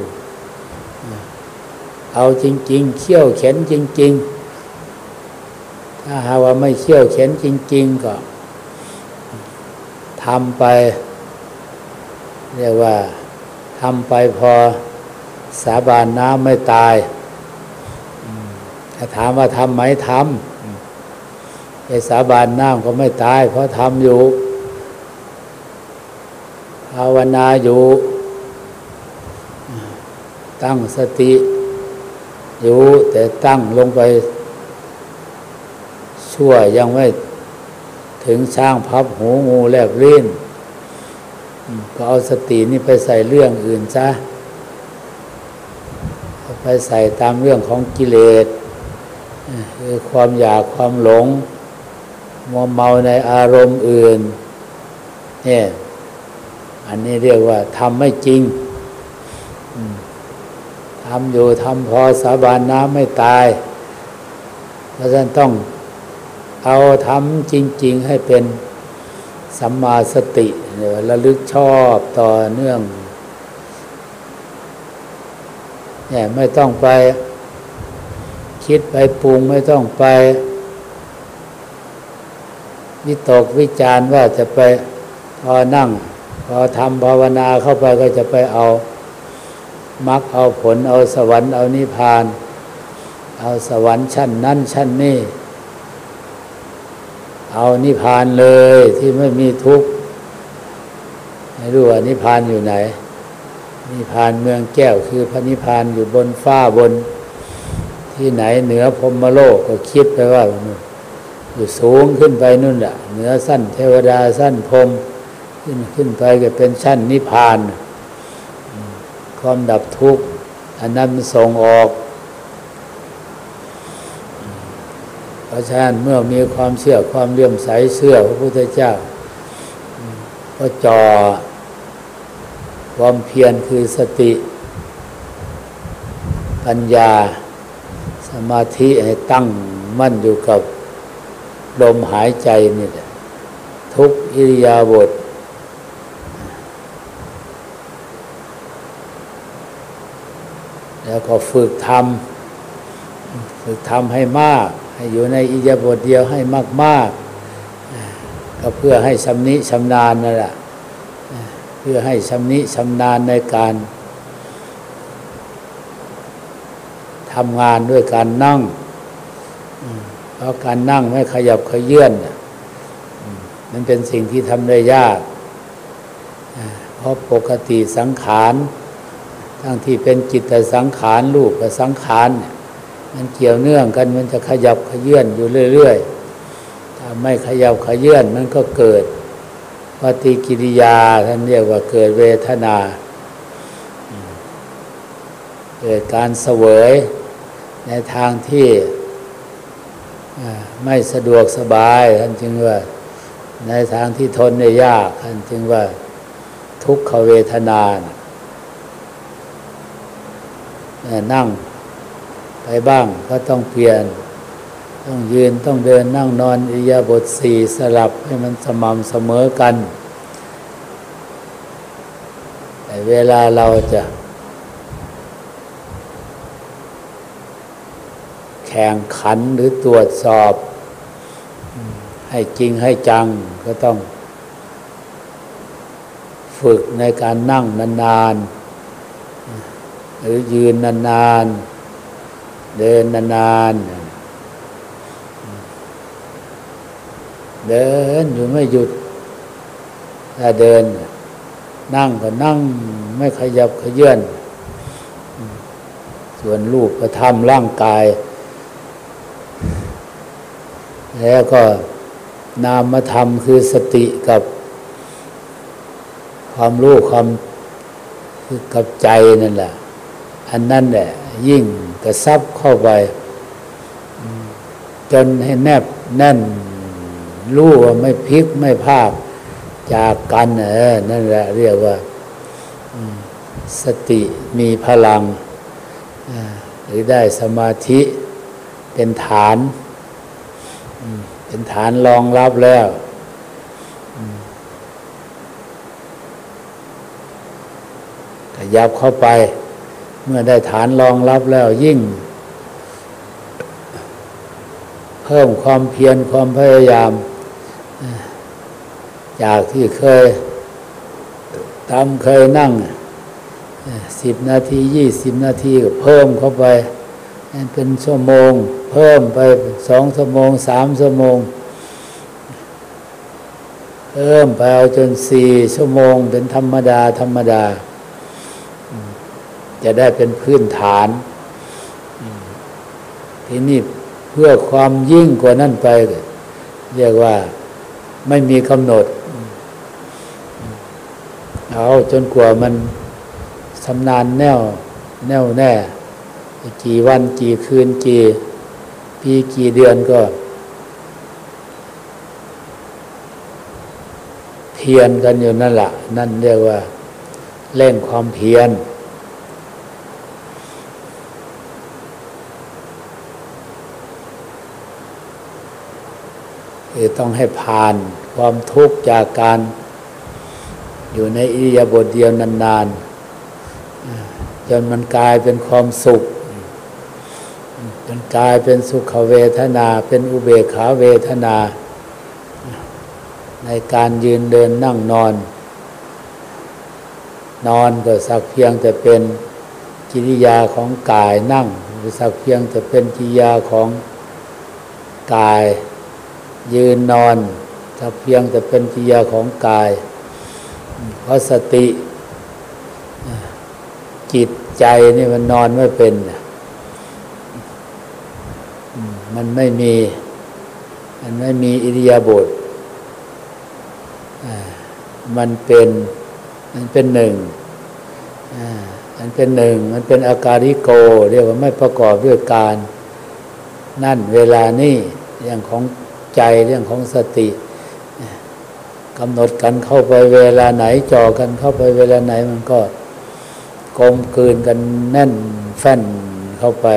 เอาจริง ๆ เขี่ยวเข็นจริง ๆ ถ้าหาว่าไม่เขี่ยวเข็นจริง ๆ ก็ทำไป เรียกว่าทำไปพอสาบานน้ำไม่ตายถ้าถามว่าทำไหมทำไอ้สาบานน้ำก็ไม่ตาย เพราะทำอยู่ภาวนาอยู่ ตั้งสติ อยู่แต่ตั้งลงไป ชั่วยังไม่ถึงช่างพับหูงูแลบลิ้นก็เอาสตินี่ไปใส่เรื่องอื่นซะไปใส่ตามเรื่องของกิเลสคือความอยากความหลงมัวเมาในอารมณ์อื่นเนี่ยอันนี้เรียกว่าทำไม่จริง ทำอยู่ทำพอสาบานน้ำไม่ตาย เพราะฉะนั้นต้องเอาทำจริง ๆให้เป็นสัมมาสติระลึกชอบต่อเนื่องเนี่ยไม่ต้องไปคิดไปปรุงไม่ต้องไป วิตกวิจารว่าจะไปพอนั่ง พอทำภาวนาเข้าไปก็จะไปเอา มรรคเอาผลเอาสวรรค์เอานิพพาน เอาสวรรค์ชั้นนั้นชั้นนี้ เอานิพพานเลยที่ไม่มีทุกข์ไม่รู้ว่านิพพานอยู่ไหน นิพพานเมืองแก้วคือพระนิพพานอยู่บนฟ้าบน ที่ไหนเหนือพรมโลกก็คิดไปว่าอยู่สูงขึ้นไปนู่นแหละเหนือสั้นเทวดาสั้นพรมขึ้นขึ้นไปก็เป็นชั้นนิพพาน ความดับทุกข์ อันนั้นส่งออก เพราะฉะนั้นเมื่อมีความเชื่อความเลื่อมใสเชื่อพระพุทธเจ้า ก็จ่อความเพียรคือสติ ปัญญา สมาธิให้ตั้งมั่นอยู่กับลมหายใจนี่ทุกอิริยาบถ แล้วก็ฝึกทำฝึกทำให้มาก ให้อยู่ในอิยาบทเดียวให้มากๆ ก็เพื่อให้ชำนิชำนาญนั่นแหละเพื่อให้ชำนิชำนาญในการทำงานด้วยการนั่ง เพราะการนั่งไม่ขยับขยื่นมันเป็นสิ่งที่ทำได้ยาก เพราะปกติสังขาร ทั้งที่เป็นจิตตสังขารรูปกับสังขารมันเกี่ยวเนื่องกันมันจะขยับขยื่นอยู่เรื่อยๆถ้าไม่ขยับขยื่นมันก็เกิดปฏิกิริยาท่านเรียกว่าเกิดเวทนา เกิดการเสวยในทางที่ไม่สะดวกสบายท่านจึงว่าในทางที่ทนได้ยากท่านจึงว่าทุกขเวทนานั่ นั่งไปบ้างก็ต้องเปลี่ยน ต้องยืนต้องเดินนั่งนอนอิยาบทสี่สลับให้มันสม่ำเสมอกัน แต่เวลาเราจะแข่งขันหรือตรวจสอบ ให้จริงให้จังก็ต้อง ฝึกในการนั่งนานๆ หรือยืนนานๆ เดินนานๆ เดินอยู่ไม่หยุด ถ้าเดิน นั่งก็นั่งไม่ขยับขยื่น ส่วนรูปก็ทำร่างกาย แล้วก็นามธรรมคือสติกับความรู้ความกับใจนั่นแหละ อันนั้นแหละยิ่งกระซับเข้าไป จนให้แนบแน่นรู้ว่าไม่พลิกไม่ภาพจากกันเออนั่นแหละเรียกว่าสติมีพลัง หรือได้สมาธิเป็นฐาน เป็นฐานรองรับแล้ว ขยับเข้าไป เมื่อได้ฐานรองรับแล้วยิ่ง เพิ่มความเพียรความพยายาม จากที่เคยทำเคยนั่งสิบนาทียี่สิบนาทีก็เพิ่มเข้าไป เป็นชั่วโมง เพิ่มไปสองชั่วโมงสามชั่วโมง เพิ่มไปเอาจนสี่ชั่วโมงเป็นธรรมดา ธรรมดา จะได้เป็นพื้นฐาน ที่นี้เพื่อความยิ่งกว่านั้นไปเรียกว่าไม่มีกำหนด เอาจนกว่ามันสำนานแน่วแน่วแน่ กี่วันกี่คืนกี่ปีกี่เดือนก็ เพียนกันอยู่นั่นแหละนั่นเรียกว่าเล่นความเพียร คือต้องให้ผ่านความทุกข์จากการอยู่ในอิริยาบถเดียวนานๆ จนมันกลายเป็นความสุข มันกลายเป็นสุขเวทนา เป็นอุเบกขาเวทนา ในการยืนเดินนั่งนอน นอนก็สักเพียงแต่เป็นกิริยาของกายนั่ง สักเพียงแต่เป็นกิริยาของกาย ยืนนอนสักเพียงแต่เป็นกิยาของกาย เพราะสติจิตใจนี่มันนอนไม่เป็น มันไม่มี มันไม่มีอิริยาบถมันเป็น มันเป็นหนึ่งมันเป็นหนึ่ง มันเป็นอาการิโก เรียกว่าไม่ประกอบด้วยการ นั่นเวลานี้เรื่องของ ใจเรื่องของสติกำหนดกันเข้าไปเวลาไหนจ่อกันเข้าไปเวลาไหนมันก็กลมกลืนกันแน่นแฟ้นเข้าไป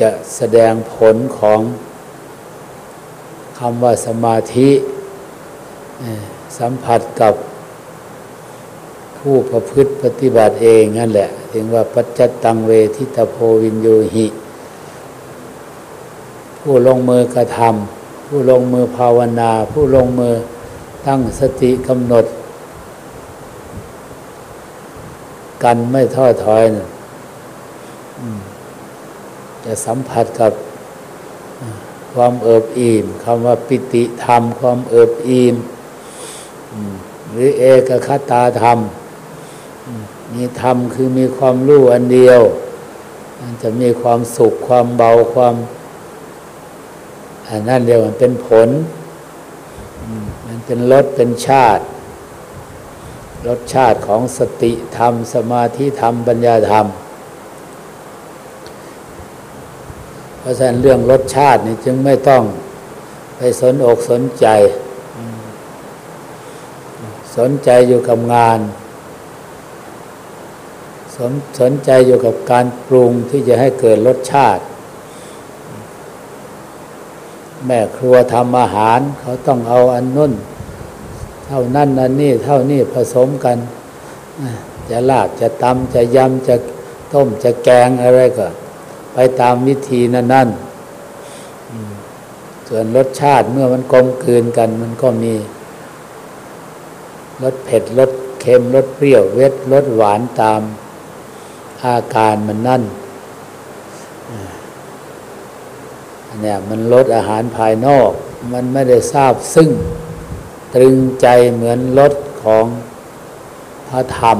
จะแสดงผลของคำว่าสมาธิสัมผัสกับผู้ประพฤติปฏิบัติเองนั่นแหละ ถึงว่าปัจจตังเวทิตาโพวินโยหิ ผู้ลงมือกระทำผู้ลงมือภาวนา ผู้ลงมือตั้งสติกำหนด กันไม่ท้อถอยนะจะสัมผัสกับความเอิบอิ่มคำว่าปิติธรรม ความเอิบอิ่มหรือเอกคตาธรรม มีธรรมคือมีความรู้อันเดียว มันจะมีความสุขความเบาความ อันนั้นเดียวมันเป็นผล มันเป็นรสเป็นชาติ รสชาติของสติธรรม สมาธิธรรม ปัญญาธรรม เพราะฉะนั้นเรื่องรสชาตินี่จึงไม่ต้องไปสนอกสนใจ สนใจอยู่กับงาน สนสนใจอยู่กับการปรุงที่จะให้เกิดรสชาติ แม่ครัวทำอาหาร เขาต้องเอาอันนุ่น เท่านั้นอันนี้เท่านี้ผสมกัน จะลาดจะตำจะยำจะต้มจะแกงอะไรก็ ไปตามวิธีนั้นนั่นส่วนรสชาติเมื่อมันกลมกลืนกันมันก็มีรสเผ็ดรสเค็มรสเปรี้ยวเวทรสหวานตามอาการมันนั่น เนี่ยมันลดอาหารภายนอก มันไม่ได้ทราบซึ่งตรึงใจเหมือนรสของพระธรรม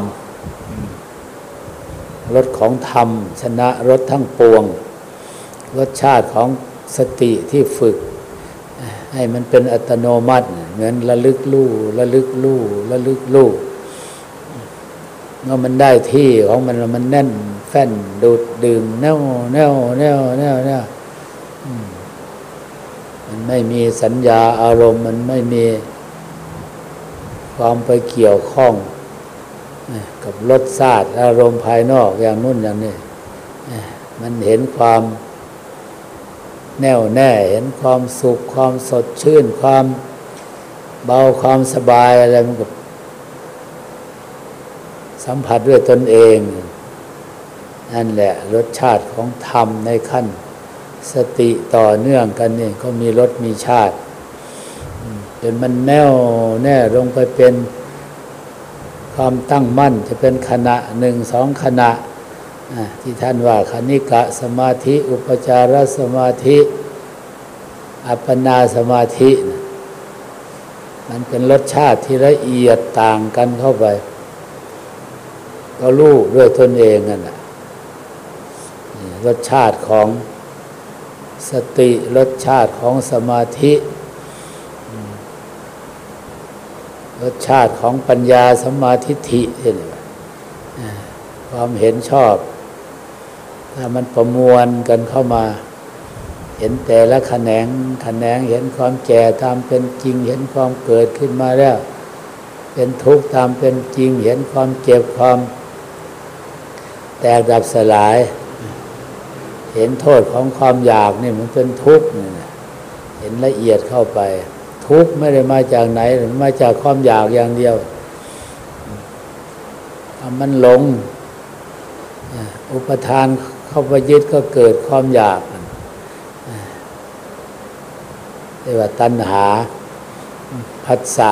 รสของธรรม ชนะรสทั้งปวง รสชาติของสติที่ฝึก ให้มันเป็นอัตโนมัติ เหมือนระลึกลู่ระลึกลู่ระลึกลู่เมื่อมันได้ที่ของมันมันแน่นแฟ้นดูดดื่มแน่วแน่วแน่วแน่วแน่ว มันไม่มีสัญญาอารมณ์ มันไม่มีความไปเกี่ยวข้องกับรสชาติอารมณ์ภายนอกอย่างนู้นอย่างนี้มันเห็นความแน่วแน่เห็นความสุขความสดชื่น ความเบาความสบายอะไรมันก็สัมผัสด้วยตนเอง นั่นแหละรสชาติของธรรมในขั้น สติต่อเนื่องกันนี่ก็มีรสมีชาติจนมันแน่วแน่ลงไปเป็นความตั้งมั่นจะเป็นขณะหนึ่งสองขณะที่ท่านว่าคณิกะสมาธิ อุปจารสมาธิ อัปปนาสมาธิ มันเป็นรสชาติที่ละเอียดต่างกันเข้าไป ก็รู้ด้วยตนเองนั่นแหละรสชาติของ สติรสชาติของสมาธิ รสชาติของปัญญาสมาธิินี่ความเห็นชอบ ถ้ามันประมวลกันเข้ามา เห็นแต่ละแขนงแขนงเห็นความแก่ตามเป็นจริง เห็นความเกิดขึ้นมาแล้วเป็นทุกข์ตามเป็นจริง เห็นความเจ็บความ แตกดับสลาย เห็นโทษของความอยากนี่มันเป็นทุกข์เห็นละเอียดเข้าไป ทุกข์ไม่ได้มาจากไหนมาจากความอยากอย่างเดียวมันหลง อุปทานเข้าไปยึดก็เกิดความอยากเรียกว่าตัณหาผัสสะ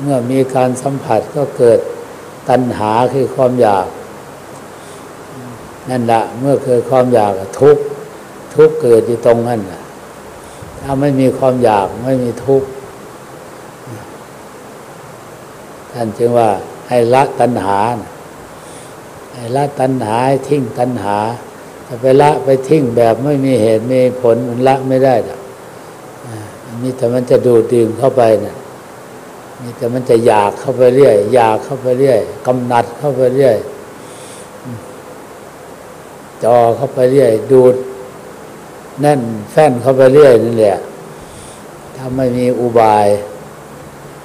เมื่อมีการสัมผัสก็เกิดตัณหาคือความอยาก นั่นแหละเมื่อเกิดความอยากทุกทุกเกิดอยู่ตรงนั้นถ้าไม่มีความอยากไม่มีทุกท่านจึงว่าให้ละตัณหาให้ละตัณหาให้ทิ้งตัณหาถ้าไปละไปทิ้งแบบไม่มีเหตุมีผลมันละไม่ได้หรอกมีแต่มันจะดูดดื่มเข้าไปนะ่ะมีแต่มันจะอยากเข้าไปเรื่อย อยากเข้าไปเรื่อยกำหนัดเข้าไปเรื่อย จอเข้าไปเรื่อย ดูดแน่นแฟ้นเข้าไปเรื่อยนั่นแหละถ้าไม่มีอุบาย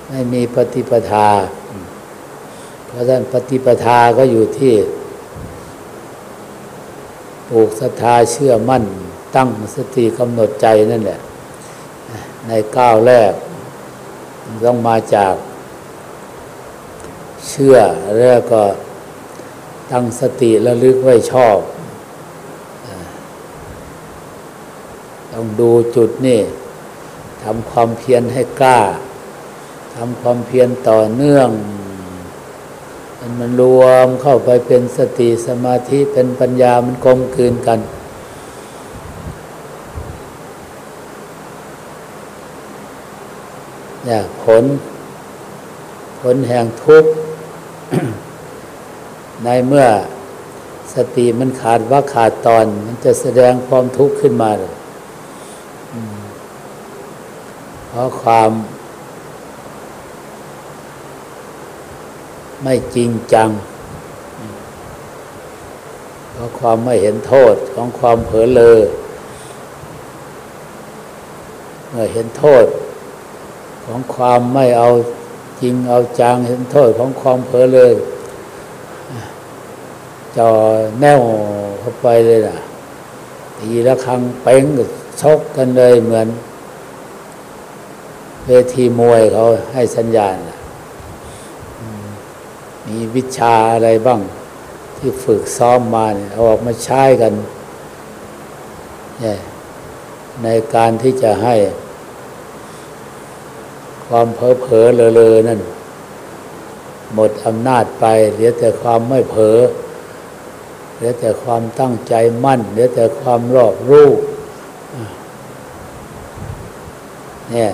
ไม่มีปฏิปทา เพราะฉะนั้นปฏิปทาก็อยู่ที่ปลูกศรัทธาเชื่อมั่น ตั้งสติกำหนดใจนั่นแหละ ในก้าวแรก ต้องมาจากเชื่อแล้วก็ตั้งสติระลึกไว้ชอบ ต้องดูจุดนี่ทำความเพียรให้กล้าทำความเพียรต่อเนื่อง มันมันรวมเข้าไปเป็นสติสมาธิเป็นปัญญามันกลมกลืนกัน เนี่ยผล ผลแห่งทุกข์ ในเมื่อสติมันขาดว่าขาดตอน มันจะแสดงความทุกข์ขึ้นมาเลย เพราะความ ไม่จริงจัง เพราะความไม่เห็นโทษของความเผลอเลอเมื่อเห็นโทษ ของความไม่เอาจริงเอาจังเห็นโทษของความเผลอเลยจอแนวเข้าไปเลยนะทีละครั้งเป้งก็ชกกันเลยเหมือน เวทีมวยเขาให้สัญญาณ มีวิชาอะไรบ้าง ที่ฝึกซ้อมมาเนี่ยเอาออกมาใช้กัน ในการที่จะให้ ความเผลอเผลอเลอเลอนั่น หมดอำนาจไป เหลือแต่ความไม่เผลอเหลือแต่ความตั้งใจมั่นเหลือแต่ความรอบรู้เนี่ย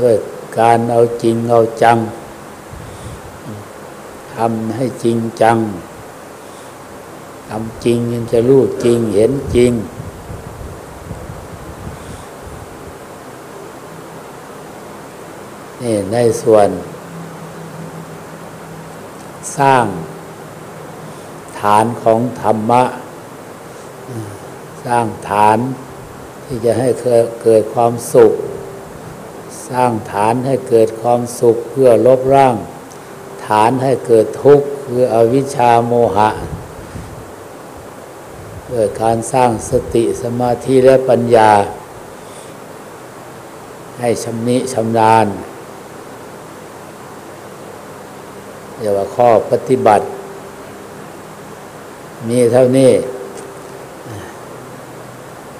ด้วยการเอาจริงเอาจังทำให้จริงจังทำจริงยังจะรู้จริงเห็นจริง นี่ในส่วน สร้างฐานของธรรมะ สร้างฐานที่จะให้เกิดความสุข สร้างฐานให้เกิดความสุขเพื่อลบร่าง ฐานให้เกิดทุกข์คืออวิชชาโมหะด้วยการสร้างสติสมาธิและปัญญา ให้ชำนิชำนาญเรียกว่าข้อปฏิบัติ มีเท่านี้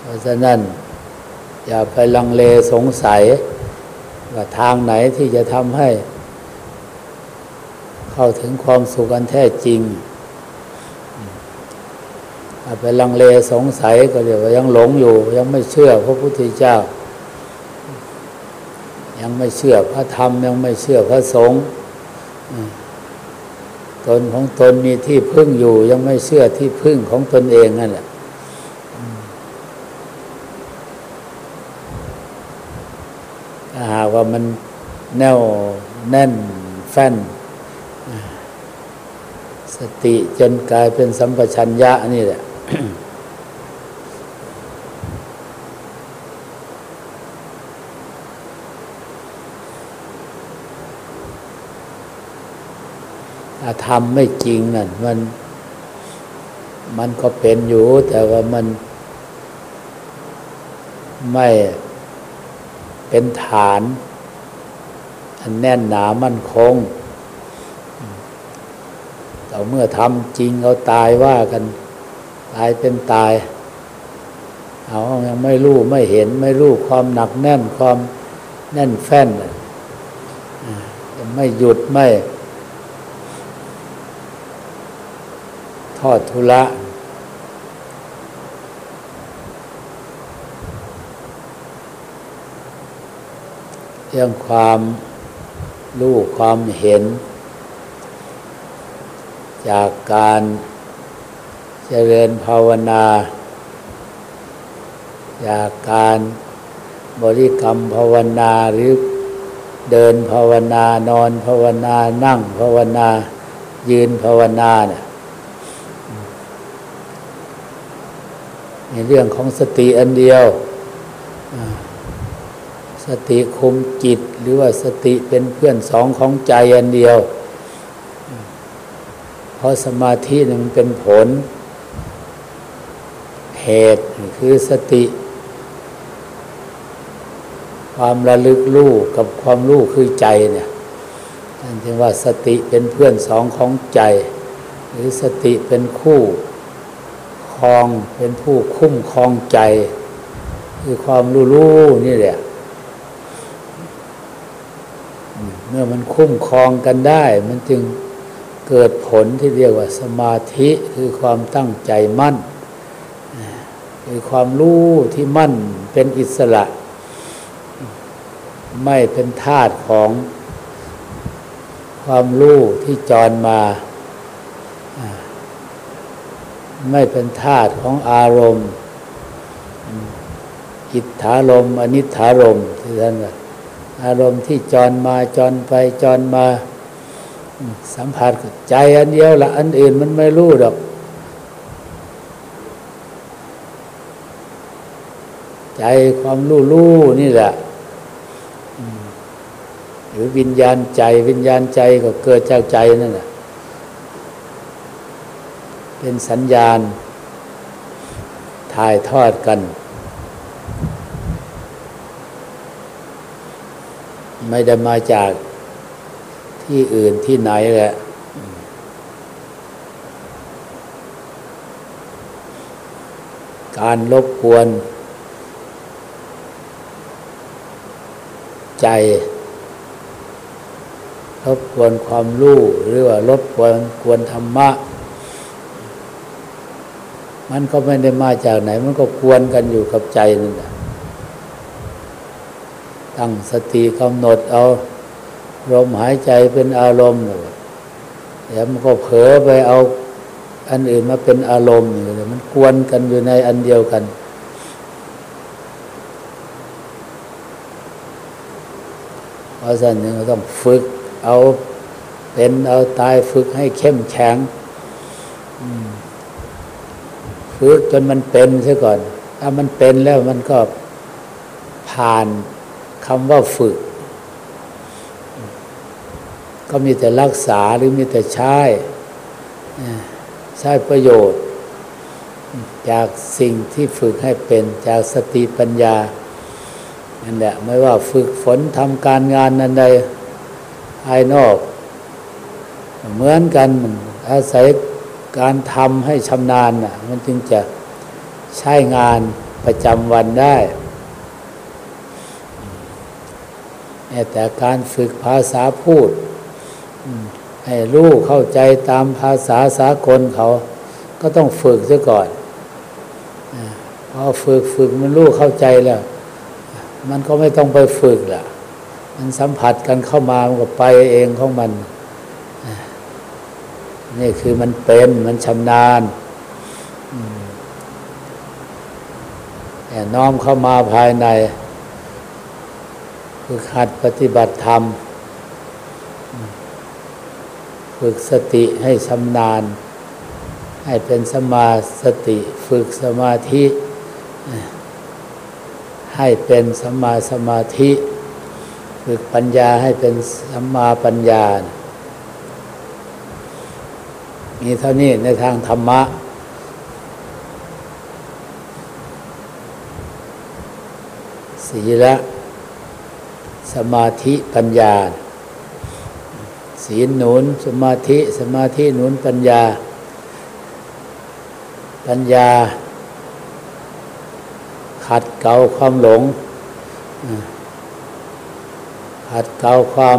เพราะฉะนั้น อย่าไปลังเลสงสัย ว่าทางไหนที่จะทำให้ เข้าถึงความสุขอันแท้จริงถ้าไปลังเลสงสัยก็เรียกว่ายังหลงอยู่ ยังไม่เชื่อพระพุทธเจ้า ยังไม่เชื่อพระธรรม ยังไม่เชื่อพระสงฆ์ตนของตนมีที่พึ่งอยู่ ยังไม่เชื่อที่พึ่งของตนเองนั่นแหละ มันแน่วแน่นแฟ้น สติจนกลายเป็นสัมปชัญญะนี่แหละถ้าทำไม่จริงนั่นมัน มันก็เป็นอยู่ แต่ว่ามันไม่เป็นฐานอัน แน่นหนามั่นคงแต่เมื่อทำจริงเอาตายว่ากัน ตายเป็นตาย เอายังไม่รู้ไม่เห็นไม่รู้ความหนักแน่นความแน่นแฟ้นไม่หยุดไม่ ทอดทุละเรื่องความ รู้ความเห็น จากการเจริญภาวนา จากการบริกรรมภาวนาหรือเดินภาวนานอนภาวนานั่งภาวนายืนภาวนาเนี่ยในเรื่องของสติอันเดียว สติคุมจิต หรือว่าสติเป็นเพื่อนสองของใจอันเดียว เพราะสมาธิมันเป็นผล เหตุคือสติ ความระลึกรู้กับความรู้คือใจเนี่ยนั่นจึงว่าสติเป็นเพื่อนสองของใจ หรือสติเป็นคู่ครองเป็นผู้คุ้มครองใจ คือความรู้รู้นี่แหละ เมื่อมันคุ้มครองกันได้ มันจึงเกิดผลที่เรียกว่าสมาธิคือความตั้งใจมั่น คือความรู้ที่มั่นเป็นอิสระ ไม่เป็นทาตของความรู้ที่จรมา ไม่เป็นทาตของอารมณ์อิทธารมอนิถารมที่ท่านว่า อารมณ์ที่จรมาจรไปจรมา สัมผัสใจอันเดียวละอันอื่นมันไม่รู้ดอก ใจความรู้รู้นี่แหละหรือวิญญาณใจวิญญาณใจก็เกิดจากใจนั่นแหละเป็นสัญญาณถ่ายทอดกัน ไม่ได้มาจากที่อื่นที่ไหนแหละการลบกวน ใจ รบกวนความรู้หรือว่ารบกวนกวนธรรมะ มันก็ไม่ได้มาจากไหน มันก็กวนกันอยู่กับใจนั่นแหละ ตั้งสติกำหนดเอาลมหายใจเป็นอารมณ์เดี๋ยวมันก็เผลอไปเอาอันอื่นมาเป็นอารมณ์อยู่มันกวนกันอยู่ในอันเดียวกัน เพราะฉะนั้นเราต้องฝึกเอาเป็นเอาตายฝึกให้เข้มแข็งฝึกจนมันเป็นซะก่อน ถ้ามันเป็นแล้วมันก็ผ่าน คำว่าฝึก ก็มีแต่รักษาหรือมีแต่ใช้ใช้ประโยชน์ จากสิ่งที่ฝึกให้เป็นจากสติปัญญานั่นแหละไม่ว่าฝึกฝนทำการงานนั้นใดภายนอก เหมือนกันอาศัยการทำให้ชำนาญน่ะมันจึงจะใช้งานประจำวันได้ แต่การฝึกภาษาพูด ให้รู้เข้าใจตามภาษาสากลเขา ก็ต้องฝึกซะก่อนพอฝึกฝึกมันรู้เข้าใจแล้ว มันก็ไม่ต้องไปฝึกละมันสัมผัสกันเข้ามามันก็ไปเองของมัน นี่คือมันเป็นมันชำนาญน้อมเข้ามาภายใน ฝึกหัดปฏิบัติธรรม ฝึกสติให้ชำนาญ ให้เป็นสมาสติ ฝึกสมาธิ ให้เป็นสมาสมาธิ ฝึกปัญญาให้เป็นสัมมาปัญญา มีเท่านี้ในทางธรรมะศีละ สมาธิปัญญา ศีลหนุนสมาธิสมาธิหนุนปัญญา ปัญญา ขัดเกลาความหลง ขัดเกลาความ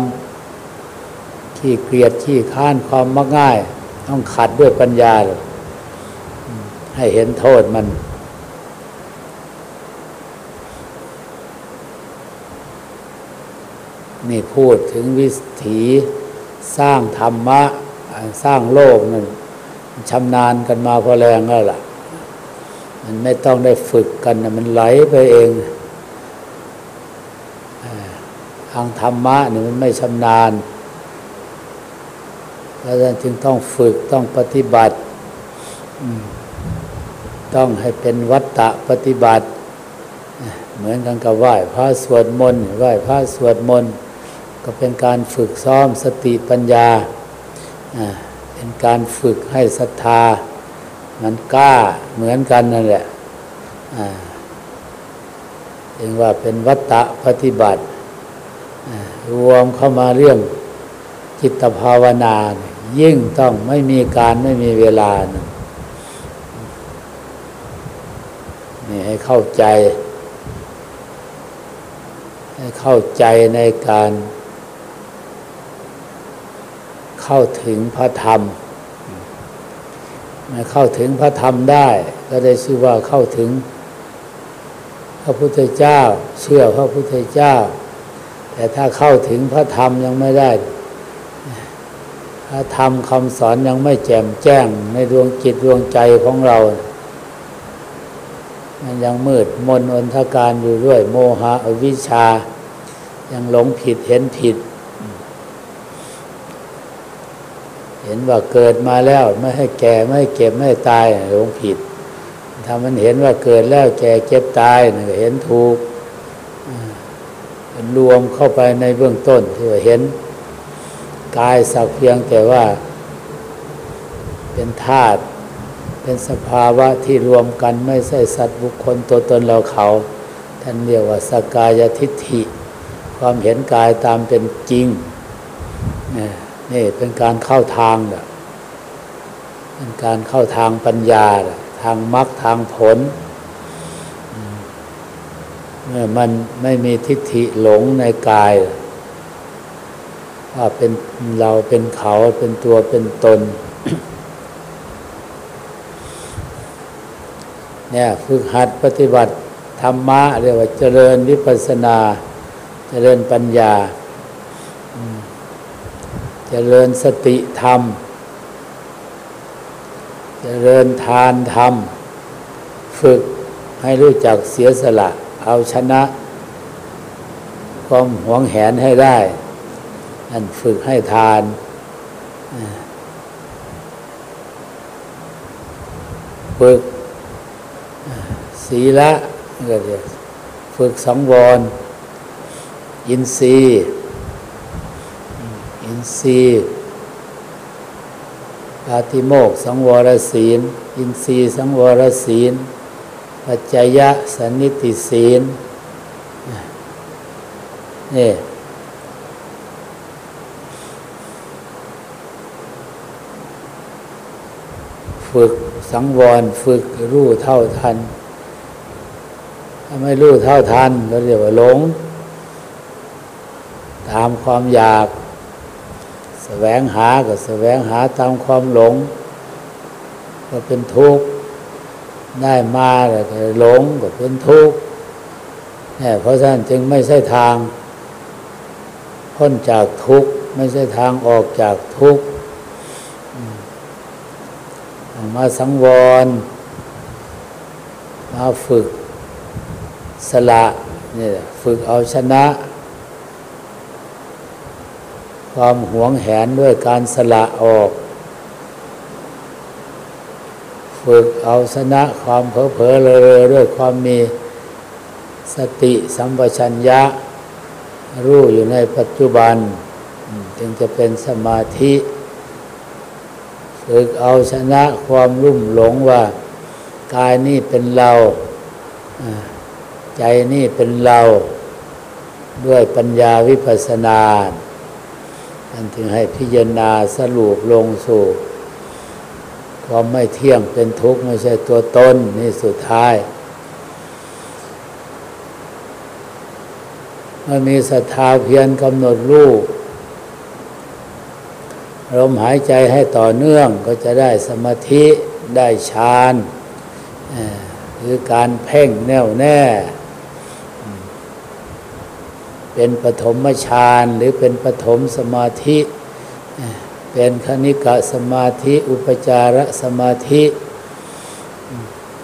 ขี้เกลียดขี้ข้านความมักง่าย ต้องขัดด้วยปัญญาเลยให้เห็นโทษมัน นี่พูดถึงวิถีสร้างธรรมะ สร้างโลกนั่นชำนาญกันมาพอแรงแล้วล่ะ มันไม่ต้องได้ฝึกกันนะมันไหลไปเองทางธรรมะนี่มันไม่ชำนาญเพราะฉะนั้นจึงต้องฝึกต้องปฏิบัติ ต้องให้เป็นวัตตะปฏิบัติ เหมือนกันกับไหว้พระสวดมนต์ไหว้พระสวดมนต์ ก็เป็นการฝึกซ้อมสติปัญญา เป็นการฝึกให้ศรัทธา มันกล้าเหมือนกันนั่นแหละเองว่าเป็นวัตตะปฏิบัติรวมเข้ามาเรื่องจิตภาวนา ยิ่งต้องไม่มีการไม่มีเวลานี่ให้เข้าใจ ให้เข้าใจในการ เข้าถึงพระธรรมเข้าถึงพระธรรมได้ ก็ได้ชื่อว่าเข้าถึง พระพุทธเจ้า เชื่อพระพุทธเจ้า แต่ถ้าเข้าถึงพระธรรมยังไม่ได้ พระธรรมคำสอนยังไม่แจ่มแจ้งในดวงจิตดวงใจของเรา มันยังมืดมนอนทการอยู่ด้วย โมหะอวิชชา ยังหลงผิดเห็นผิด เห็นว่าเกิดมาแล้วไม่ให้แก่ไม่ให้เก็บไม่ให้ตายหลงผิดถ้ามันเห็นว่าเกิดแล้วแก่เก็บตายก็เห็นถูกรวมเข้าไปในเบื้องต้นที่ว่าเห็นกายสักเพียงแต่ว่า เป็นธาตุเป็นสภาวะที่รวมกันไม่ใช่สัตว์บุคคลตัวตนเราเขา ท่านเรียกว่าสกายทิฏฐิ ความเห็นกายตามเป็นจริงนี่ นี่เป็นการเข้าทางเป็นการเข้าทางปัญญา ทางมรรคทางผลเมื่อมันไม่มีทิฏฐิหลงในกายว่าเป็นเราเป็นเขาเป็นตัวเป็นตน เนี่ยฝึกหัดปฏิบัติธรรมะเรียกว่าเจริญวิปัสนา เจริญปัญญา เจริญสติธรรม เจริญทานธรรม ฝึกให้รู้จักเสียสละ เอาชนะ ความหวงแหนให้ได้นั่นฝึกให้ทานฝึกศีละก็เรียกฝึกสังวรอินทรีย์ รีย์ปาติโมกสังวรศีล อินทรีย์สังวรศีล ปัจจยะสันนิติศีลนี่ฝึกสังวรฝึกรู้เท่าทัน ถ้าไม่รู้เท่าทัน ก็เรียกว่าหลง ตามความอยาก วงหาก็แสวงหาตามความหลง ก็เป็นทุกข์ได้มาแล้วก็หลงก็เป็นทุกข์เนี่ยเพราะฉะนั้นจึงไม่ใช่ทาง พ้นจากทุกข์ไม่ใช่ทางออกจากทุกข์มาสังวร มาฝึกสละนี่ฝึกเอาชนะ ความหวงแหนด้วยการสละออก ฝึกเอาชนะความเผลอเผลอเลยด้วยความมีสติสัมปชัญญะ รู้อยู่ในปัจจุบัน จึงจะเป็นสมาธิ ฝึกเอาชนะความรุ่มหลงว่า กายนี่เป็นเรา ใจนี่เป็นเรา ด้วยปัญญาวิปัสสนา ท่านถึงให้พิจารณาสรุปลงสู่ความไม่เที่ยงเป็นทุกข์ไม่ใช่ตัวตนนี่สุดท้ายเมื่อมีศรัทธาเพียรกำหนดรูปลมหายใจให้ต่อเนื่องก็จะได้สมาธิได้ฌานคือการเพ่งแน่วแน่ เป็นปฐมฌานหรือเป็นปฐมสมาธิ เป็นคณิกะสมาธิ อุปจารสมาธิ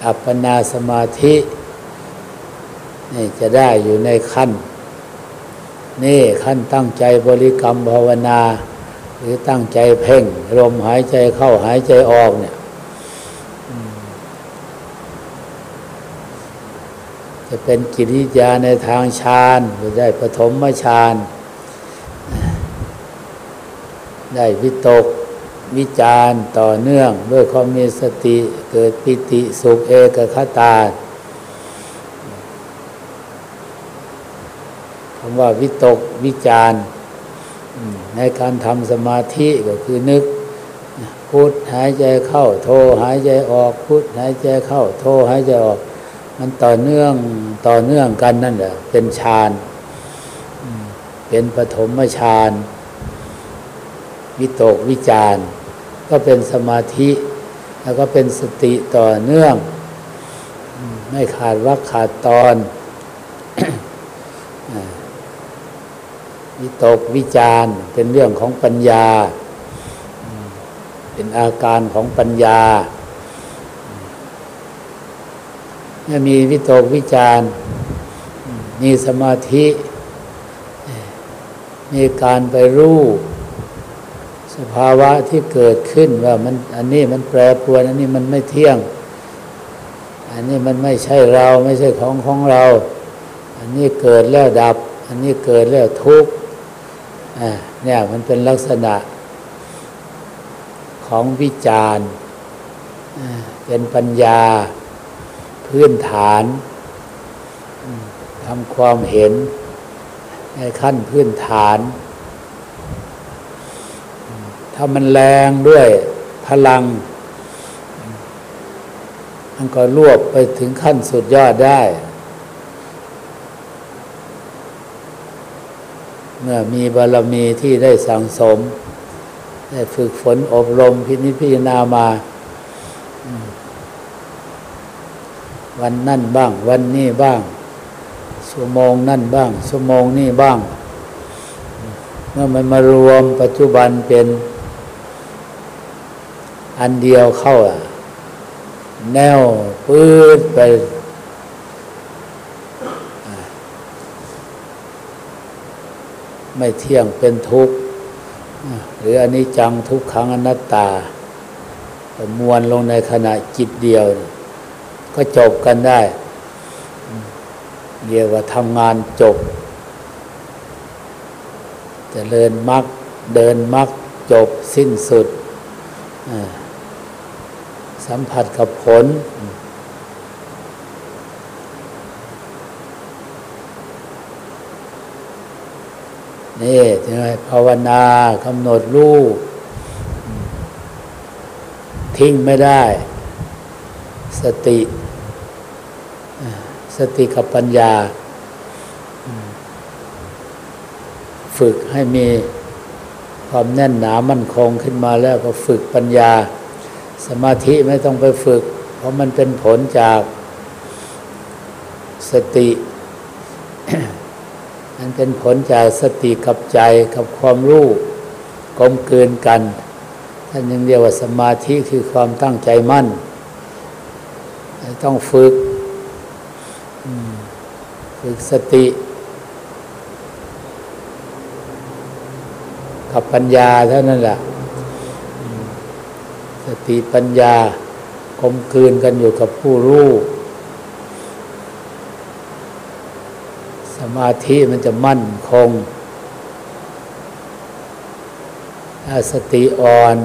อัปปนาสมาธินี่จะได้อยู่ในขั้น นี่ขั้นตั้งใจบริกรรมภาวนา หรือตั้งใจเพ่งลมหายใจเข้าหายใจออกเนี่ย จะเป็นกิริยาในทางฌานจะได้ปฐมฌาน ได้วิตกวิจารต่อเนื่อง ด้วยความมีสติเกิดปิติสุขเอกคตาคำว่าวิตกวิจารในการทำสมาธิก็คือนึกพุทหายใจเข้าโทหายใจออกพุทหายใจเข้าโทหายใจออก มันต่อเนื่องต่อเนื่องกันนั่นแหละเป็นฌานเป็นปฐมฌานวิตกวิจารก็เป็นสมาธิ แล้วก็เป็นสติต่อเนื่อง ไม่ขาดวักขาดตอนวิตกวิจารเป็นเรื่องของปัญญา เป็นอาการของปัญญา เมื่อมีวิตกวิจารมีสมาธิ มีการไปรู้ สภาวะที่เกิดขึ้นว่ามันอันนี้มันแปรปรวน อันนี้มันไม่เที่ยง อันนี้มันไม่ใช่เราไม่ใช่ของของเรา อันนี้เกิดแล้วดับ อันนี้เกิดแล้วทุกข์เนี่ยมันเป็นลักษณะของวิจารณ์เป็นปัญญา พื้นฐานทำความเห็น ในขั้นพื้นฐาน ถ้ามันแรงด้วยพลัง มันก็รวบไปถึงขั้นสุดยอดได้ เมื่อมีบารมีที่ได้สังสม ได้ฝึกฝนอบรมพินิจพิจารณามา วันนั่นบ้าง วันนี้บ้างชั่วโมงนั่นบ้างชั่วโมงนี่บ้าง เมื่อมันมารวมปัจจุบันเป็นอันเดียวเข้าอะแนวปื้ดไปไม่เที่ยงเป็นทุกข์ หรืออันนี้จังทุกขังอนัตตา มวลลงในขณะจิตเดียว ก็จบกันได้เรียกว่าทำงานจบจะเดินมักเดินมักจบสิ้นสุด สัมผัสกับผล นี่ใช่ไหมภาวนากำหนดรูป ทิ้งไม่ได้ สติ สติกับปัญญา ฝึกให้มีความแน่นหนามั่นคงขึ้นมาแล้วก็ฝึกปัญญา สมาธิไม่ต้องไปฝึก เพราะมันเป็นผลจากสติ มันเป็นผลจากสติกับใจกับความรู้กลมเกินกันท่านยังเรียกว่าสมาธิคือความตั้งใจมั่น ต้องฝึก ฝึกสติ กับปัญญาเท่านั้นแหละสติปัญญากลมกลืนกันอยู่กับผู้รู้สมาธิมันจะมั่นคงถ้าสติอ่อน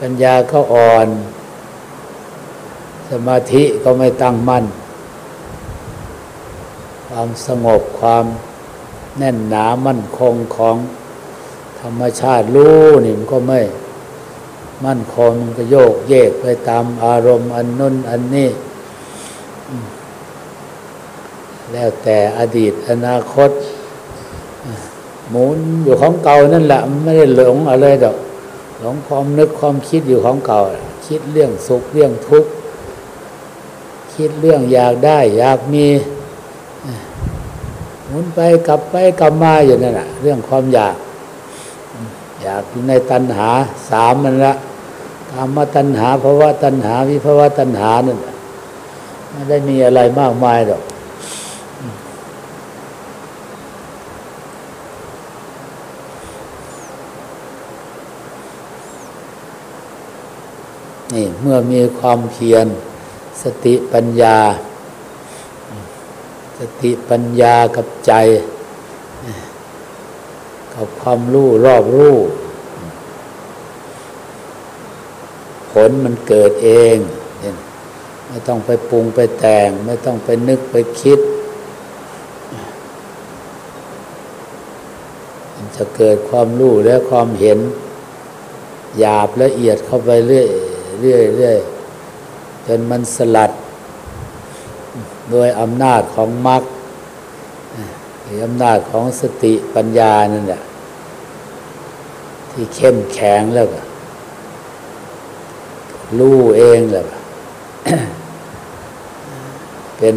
ปัญญาก็อ่อน สมาธิก็ไม่ตั้งมั่น ความสงบความแน่นหนามั่นคงของธรรมชาติรู้นี่มันก็ไม่มั่นคงมันก็โยกเยกไปตามอารมณ์อันน้นอันนี้ แล้วแต่อดีตอนาคต หมุนอยู่ของเก่านั่นแหละมันไม่ได้หลงอะไรดอกหลงความนึกความคิดอยู่ของเก่า คิดเรื่องสุขเรื่องทุกข์ คิดเรื่องอยากได้อยากมี หมุนไปกลับไปกลับมาอยู่นั่นแหะเรื่องความอยาก อยากอยู่ในตัณหาสามมันละกามาตัณหาภาวะตัณหา วิภาวะตัณหานั่นไม่ได้มีอะไรมากมายหรอกนี่เมื่อมีความเพียรสติปัญญา สติปัญญากับใจ กับความรู้รอบรู้ ผลมันเกิดเอง ไม่ต้องไปปรุงไปแต่ง ไม่ต้องไปนึกไปคิด มันจะเกิดความรู้และความเห็น หยาบละเอียดเข้าไปเรื่อยเรื่อยเรื่อยจนมันสลัด โดยอำนาจของมรรคอำนาจของสติปัญญานั่นแหละที่เข้มแข็งแล้วก็รู้เองแหละเป็น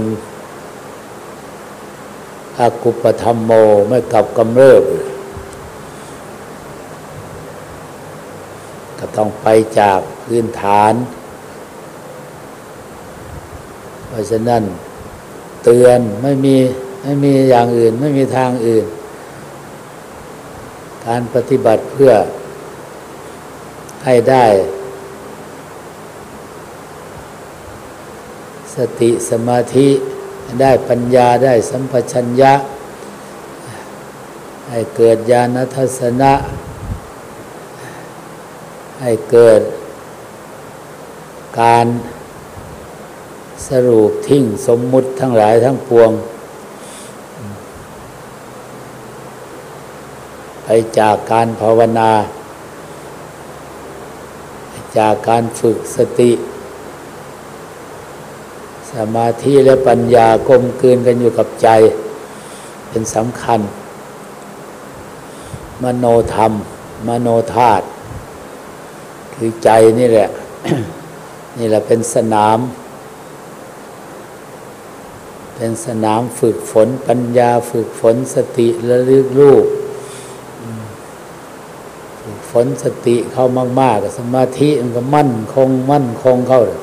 อากุปธรรมโมไม่กลับกำเริบก็ต้องไปจากพื้นฐาน เพราะฉะนั้น เตือนไม่มีไม่มีอย่างอื่นไม่มีทางอื่น การปฏิบัติเพื่อให้ได้ สติสมาธิได้ปัญญาได้สัมปชัญญะ ให้เกิดญาณทัศนะ ให้เกิดการ สรุปทิ้งสมมุติทั้งหลายทั้งปวง ไปจากการภาวนา จากการฝึกสติ สมาธิและปัญญากลมกลืนกันอยู่กับใจ เป็นสำคัญ มโนธรรม มโนธาตุคือใจนี่แหละ นี่แหละเป็นสนาม เป็นสนามฝึกฝนปัญญาฝึกฝนสติระลึกลูกฝึกฝนสติเข้ามากๆสมาธิมันก็มั่นคงมั่นคงเข้าเลย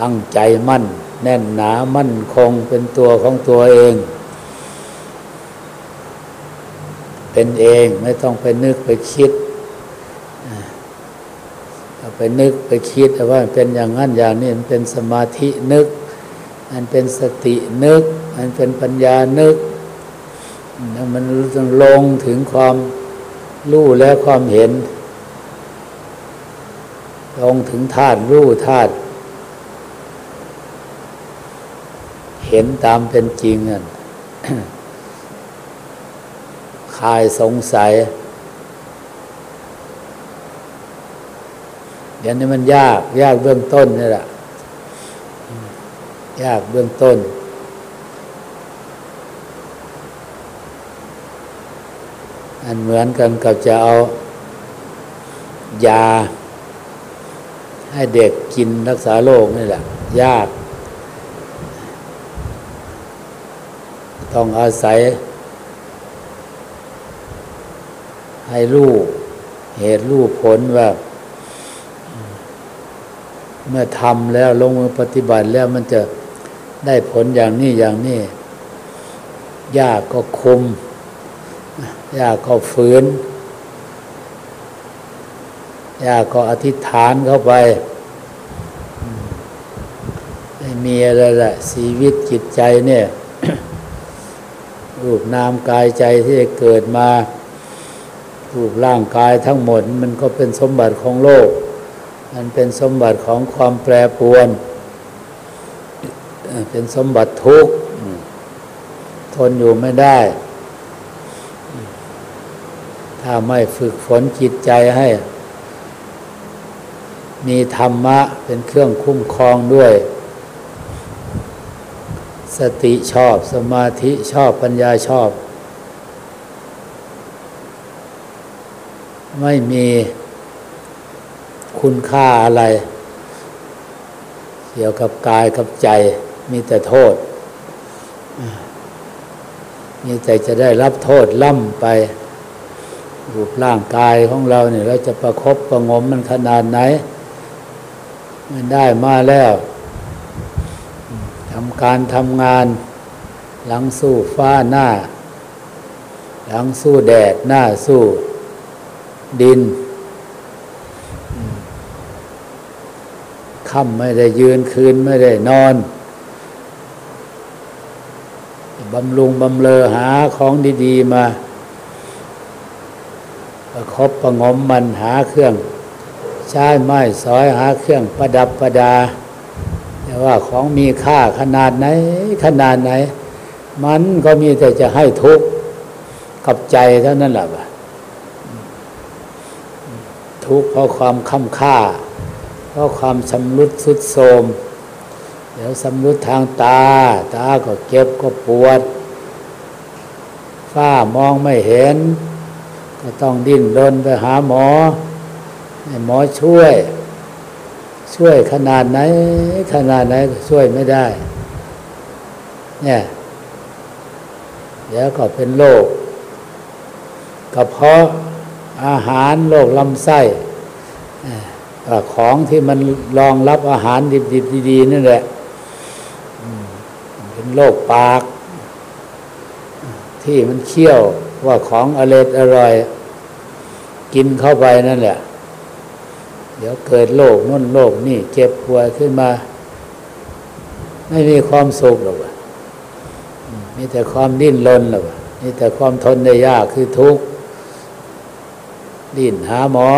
ตั้งใจมั่น แน่นหนามั่นคงเป็นตัวของตัวเอง เป็นเองไม่ต้องไปนึกไปคิด ไปนึกไปคิดว่าเป็นอย่างนั้นอย่างนี้มันเป็นสมาธินึก มันเป็นสตินึก มันเป็นปัญญานึก มันลงถึงความรู้และความเห็น ลงถึงธาตุรู้ธาตุเห็นตามเป็นจริงนั่นคลายสงสัย อย่างนี้มันยาก ยากเบื้องต้นนี่แหละยากเบื้องต้น อันเหมือนกันกับจะเอา ยา ให้เด็กกินรักษาโรคนี่แหละ ยาก ต้องอาศัย ให้ลูกเหตุลูกผลว่า เมื่อทำแล้วลงมือปฏิบัติแล้วมันจะได้ผลอย่างนี้อย่างนี้ยากก็คุมยากก็ฝืนยากก็อธิษฐานเข้าไปไม่มีอะไรละชีวิตจิตใจเนี่ย รูปนามกายใจที่เกิดมา รูปร่างกายทั้งหมด มันก็เป็นสมบัติของโลก มันเป็นสมบัติของความแปรปรวน เป็นสมบัติทุกข์ทนอยู่ไม่ได้ ถ้าไม่ฝึกฝนจิตใจให้ มีธรรมะเป็นเครื่องคุ้มครองด้วย สติชอบสมาธิชอบปัญญาชอบ ไม่มี คุณค่าอะไร เกี่ยวกับกายกับใจ มีแต่โทษ มีแต่จะได้รับโทษล่ำไปรูปร่างกายของเราเนี่ยเราจะประครบประงมมันขนาดไหน มันได้มาแล้วทำการทำงาน หลังสู้ฟ้าหน้า หลังสู้แดดหน้าสู้ดิน ค่ำไม่ได้ยืนคืนไม่ได้นอนบำรุงบำเลอหาของดีๆมาประคบประงมมันหาเครื่องใช้ไม้สอยหาเครื่องประดับประดาแต่ว่าของมีค่าขนาดไหนขนาดไหน มันก็มีแต่จะให้ทุกข์กับใจเท่านั้นแหละทุกข์เพราะความค่ำค่า เพราะความชำรุดสุดโทมเดี๋ยวสำรุดทางตา ตาก็เจ็บก็ปวด ฝ้ามองไม่เห็น ก็ต้องดิ้นรนไปหาหมอให้หมอช่วย ช่วยขนาดไหน ขนาดไหนก็ช่วยไม่ได้ เนี่ยเดี๋ยวก็เป็นโรคกระเพาะอาหารโรคลำไส้ ของที่มันรองรับอาหารดิบๆดีๆนั่นแหละเป็นโรคปาก ที่มันเคี่ยวว่าของอร่อยอร่อย กินเข้าไปนั่นแหละ เดี๋ยวเกิดโรคนู่นโรคนี่เจ็บป่วยขึ้นมา ไม่มีความสุขหรอกมีแต่ความดิ้นรนหรอกมีแต่ความทนได้ยากคือทุกข์ดิ้นหาหมอ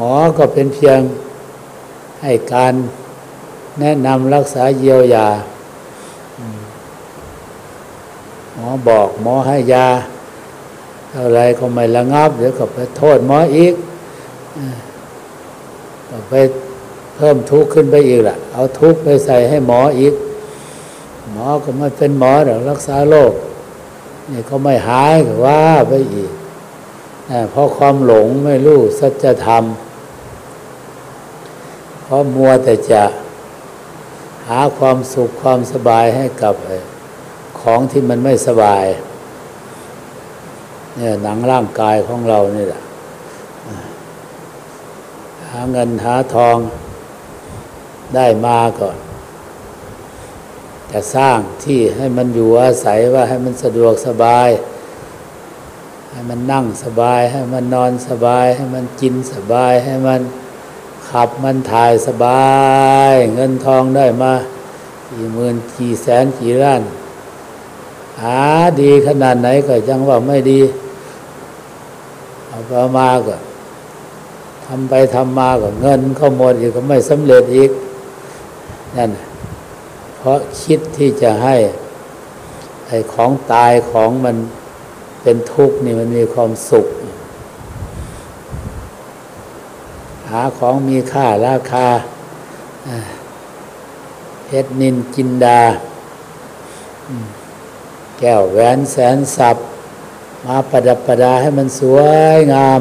หมอก็เป็นเพียงให้การแนะนำรักษาเยียวยา หมอบอกหมอให้ยาเท่าไรก็ไม่ระงับ เดี๋ยวก็ไปโทษหมออีกก็ไปเพิ่มทุกข์ขึ้นไปอีกล่ะ เอาทุกข์ไปใส่ให้หมออีก หมอก็ไม่เป็นหมอหรอกรักษาโรคนี่ก็ไม่หายก็ว่าไปอีกเพราะความหลงไม่รู้สัจธรรม เพราะมัวแต่จะหาความสุขความสบายให้กับของที่มันไม่สบาย เนี่ยหนังร่างกายของเรานี่แหละหาเงินหาทองได้มาก่อน จะสร้างที่ให้มันอยู่อาศัยว่าให้มันสะดวกสบาย ให้มันนั่งสบาย ให้มันนอนสบาย ให้มันกินสบายให้มัน ขับมันถ่ายสบาย เงินทองได้มากี่หมื่นกี่แสนกี่ล้านหาดีขนาดไหนก็ยังว่าไม่ดีเอาไปมาก็ทำไปทำมาก็เงินเข้าหมดอีกก็ไม่สำเร็จอีกนั่นเพราะคิดที่จะให้ไอ้ของตายของมันเป็นทุกข์นี่มันมีความสุข หาของมีค่าราคาเพชรนินจินดา แก้วแหวนแสนสับมาประดับประดาให้มันสวยงาม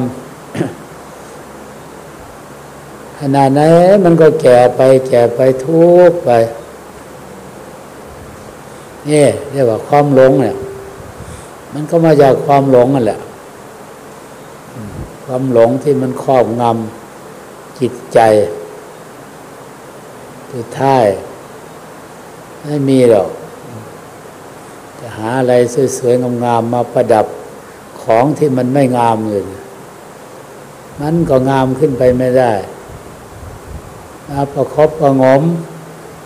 ขนาดไหนมันก็แก่ไป แก่ไปทุกไป นี่เรียกว่าความหลงเนี่ยมันก็มาจากความหลงนั่นแหละความหลงที่มันครอบงำ จิตใจสุดท้ายไม่มีหรอก จะหาอะไรสวยๆงามๆมาประดับของที่มันไม่งามเลยมันก็งามขึ้นไปไม่ได้มาประครบประงม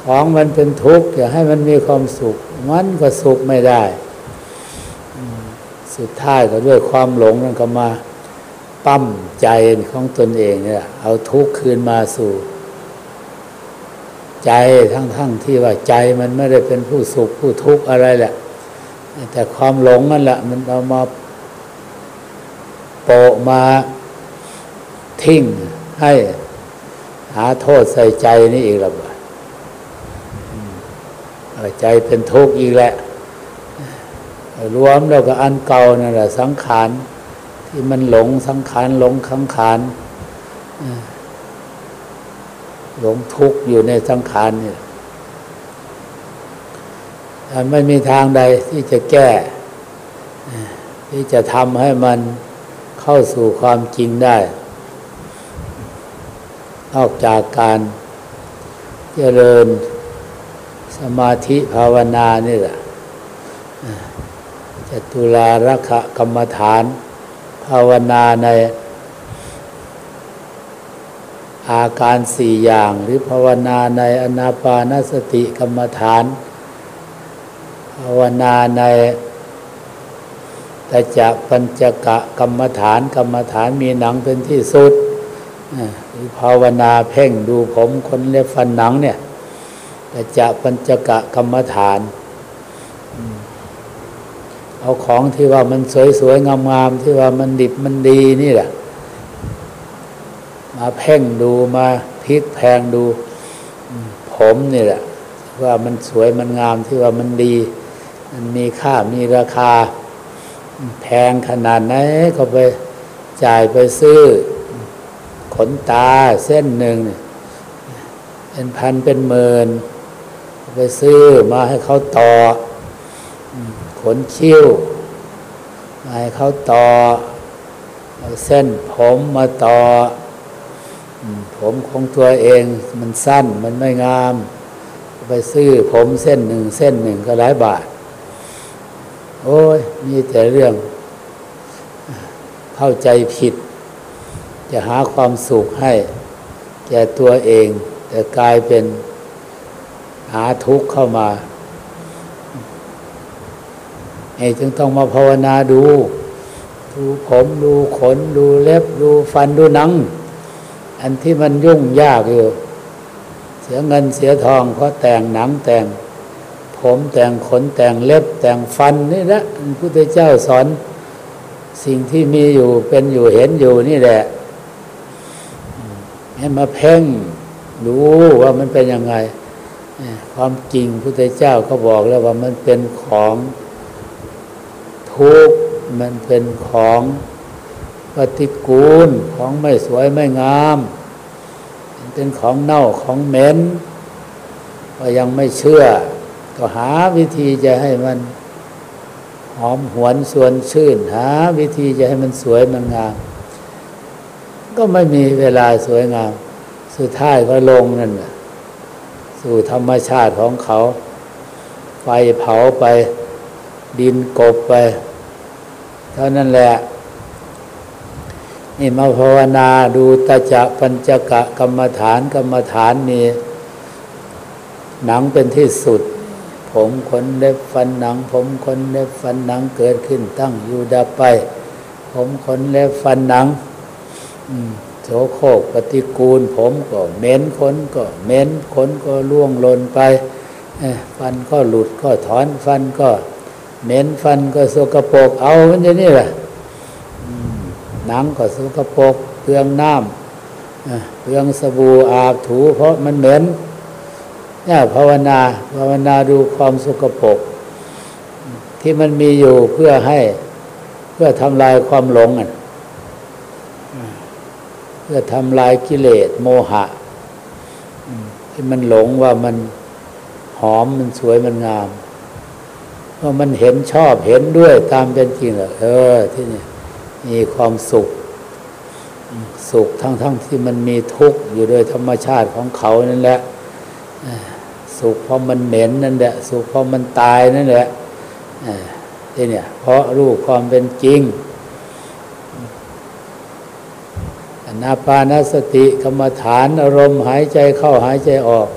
ของมันเป็นทุกข์อยากให้มันมีความสุข มันก็สุขไม่ได้ สุดท้ายก็ด้วยความหลงนั่นก็มา ปั้มใจของตนเองเนี่ยเอาทุกข์คืนมาสู่ ใจทั้งๆทที่ว่าใจมันไม่ได้เป็นผู้สุขผู้ทุกข์อะไรแหละ แต่ความหลงนั่นแหละมันเอามาโปะมาทิ้งให้หาโทษใส่ใจนี่อีกแล้วใจเป็นทุกข์อีกแหละรวมแล้วก็อันเก่านั่นแหละสังขาร ที่มันหลงสังขารหลงขังขารหลงทุกข์อยู่ในสังขารนี่ไม่มีทางใดที่จะแก้ ที่จะทำให้มันเข้าสู่ความจริงได้ นอกจากการเจริญสมาธิภาวนานี่แหละจตุลารักกรรมฐาน ภาวนาในอาการสี่อย่าง หรือภาวนาในอนาปานสติกรรมฐาน ภาวนาในตจะปัญจกะกรรมฐานกรรมฐานมีหนังเป็นที่สุดหรือภาวนาเพ่งดูผมคนเล็บฟันหนังเนี่ยแต่จะปัญจกะกรรมฐาน เอาของที่ว่ามันสวยๆงามๆที่ว่ามันดิบมันดีนี่แหละ มาเพ่งดูมาพลิกแพงดูผมนี่แหละ ว่ามันสวยมันงามที่ว่ามันดี มันมีค่ามีราคา แพงขนาดไหนก็ไปจ่ายไปซื้อ ขนตาเส้นหนึ่งเป็นพันเป็นหมื่นไปซื้อมาให้เขาต่อ ขนคิ้วมาให้เขาต่อเอาเส้นผมมาต่อ ผมของตัวเองมันสั้นมันไม่งาม ไปซื้อผมเส้นหนึ่งเส้นหนึ่งก็หลายบาท โอ้ยมีแต่เรื่อง เข้าใจผิด จะหาความสุขให้ แก่ตัวเอง แต่กลายเป็นหาทุกข์เข้ามา จึงต้องมาภาวนาดู ดูผมดูขนดูเล็บดูฟันดูหนัง อันที่มันยุ่งยากอยู่ เสียเงินเสียทองเพราะแต่งหนังแต่ง ผมแต่งขนแต่งเล็บแต่งฟันนี่แหละพระพุทธเจ้าสอนสิ่งที่มีอยู่เป็นอยู่เห็นอยู่นี่แหละให้มาเพ่งดูว่ามันเป็นยังไงความจริงพุทธเจ้าก็บอกแล้วว่ามันเป็นของ ทุกข์มันเป็นของปฏิกูลของไม่สวยไม่งาม เป็นของเน่าของเหม็นก็ยังไม่เชื่อ ก็หาวิธีจะให้มันหอมหวนส่วนชื่น หาวิธีจะให้มันสวยมันงาม ก็ไม่มีเวลาสวยงาม สุดท้ายก็ลงนั่นแหละสู่ธรรมชาติของเขา ไฟเผาไป ดินกบไป เท่านั้นแหละ นี่มาภาวนาดูตาจะปัญจกะกรรมฐานกรรมฐานมีหนังเป็นที่สุด ผมขนเล็บฟันหนัง ผมขนเล็บฟันหนังเกิดขึ้นตั้งอยู่ดับไป ผมขนเล็บฟันหนังโสโครกปฏิกูล ผมก็เหม็นขนก็เหม็นขนก็ล่วงลนไปฟันก็หลุดก็ถอนฟันก็ เหม็นฟันก็สกปรกเอามันอย่างนี้แหละหนังก็สกปรกเปลืองน้ำเปลืองสบู่อาบถูเพราะมันเหม็นเนี่ยภาวนาภาวนาดูความสกปรกที่มันมีอยู่เพื่อให้เพื่อทำลายความหลงอะพื่อทำลายกิเลสโมหะ ที่มันหลงว่ามันหอมมันสวยมันงาม ว่ามันเห็นชอบเห็นด้วยตามเป็นจริงเหรอเออที่นี่มีความสุข สุขทั้งทั้งที่มันมีทุกข์อยู่โดยธรรมชาติของเขานั่นแหละสุขเพราะมันเหม็นนั่นแหละสุขเพราะมันตายนั่นแหละที่เนี่ยเพราะรู้ความเป็นจริงนาปานสติกรรมฐานอารมณ์หายใจเข้าหายใจออก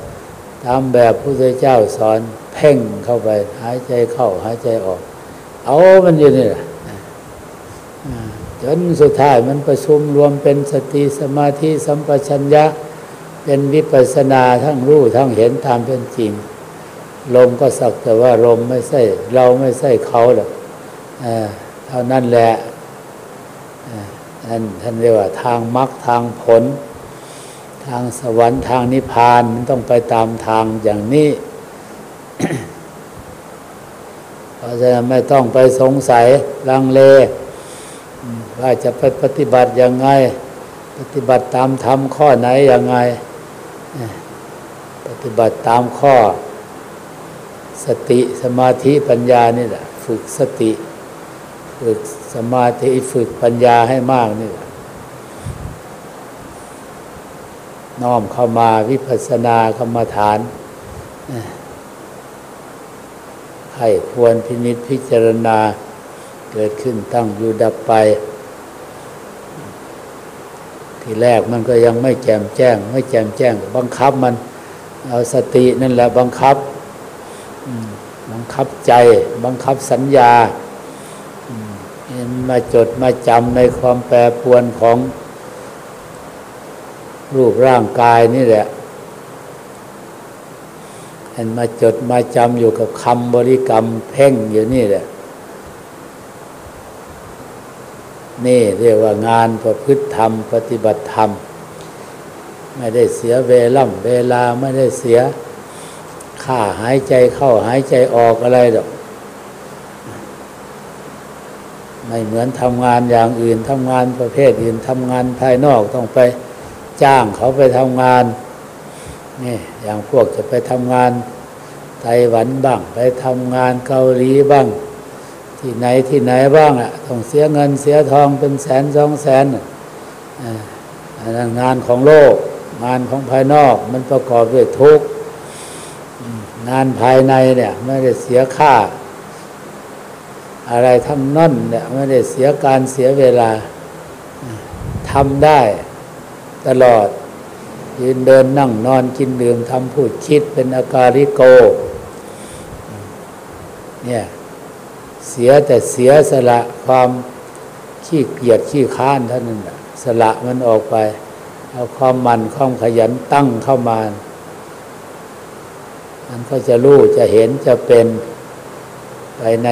ตามแบบพระเจ้าสอน เพ่งเข้าไป หายใจเข้า หายใจออก เอามันอยู่นี่แหละจนสุดท้ายมันประชุมรวมเป็นสติสมาธิสัมปชัญญะ เป็นวิปัสนาทั้งรู้ทั้งเห็นตามเป็นจริง ลมก็สักแต่ว่าลมไม่ใช่เราไม่ใช่เขาหรอกเท่านั้นแหละท่นท่านเรียกว่าทางมรรคทางผล ทางสวรรค์ทางนิพพานมันต้องไปตามทางอย่างนี้ เพราะฉะนั้นไม่ต้องไปสงสัยลังเลว่าจะไปปฏิบัติยังไง ปฏิบัติตามธรรมข้อไหนยังไง ปฏิบัติตามข้อ สติสมาธิปัญญานี่แหละฝึกสติ ฝึกสมาธิฝึกปัญญาให้มากนี่น้อมเข้ามาวิปัสสนากรรมฐาน ให้ควรพินิจพิจารณา เกิดขึ้นตั้งอยู่ดับไป ทีแรกมันก็ยังไม่แจ่มแจ้ง ไม่แจ่มแจ้ง บังคับมันเอาสตินั่นแหละบังคับ บังคับใจ บังคับสัญญามาจดมาจำในความแปรปวนของรูปร่างกายนี่แหละ เห็นมาจดมาจำอยู่กับคำบริกรรมเพ่งอยู่นี่แหละ นี่เรียกว่างานประพฤติธรรม ปฏิบัติธรรม ไม่ได้เสียเวล่ำเวลาไม่ได้เสียค่าหายใจเข้าหายใจออกอะไรหรอกไม่เหมือนทำงานอย่างอื่นทำงานประเภทอื่นทำงานภายนอกต้องไปจ้างเขาไปทำงาน นี่อย่างพวกจะไปทำงานไต้หวันบ้าง ไปทำงานเกาหลีบ้าง ที่ไหนที่ไหนบ้างอะต้องเสียเงินเสียทองเป็นแสนสองแสนอันนั้นงานของโลก งานของภายนอกมันประกอบด้วยทุกงานภายในเนี่ยไม่ได้เสียค่า อะไรทั้งนั่นเนี่ยไม่ได้เสียการเสียเวลาทำได้ตลอด ยืนเดินนั่งนอนกินดื่มทำพูดคิดเป็นอาการิโก เนี่ยเสียแต่เสียสละความขี้เกียจขี้ค้านเท่านั้นสละมันออกไป เอาความมันความขยันตั้งเข้ามามันก็จะรู้จะเห็นจะเป็นไปใน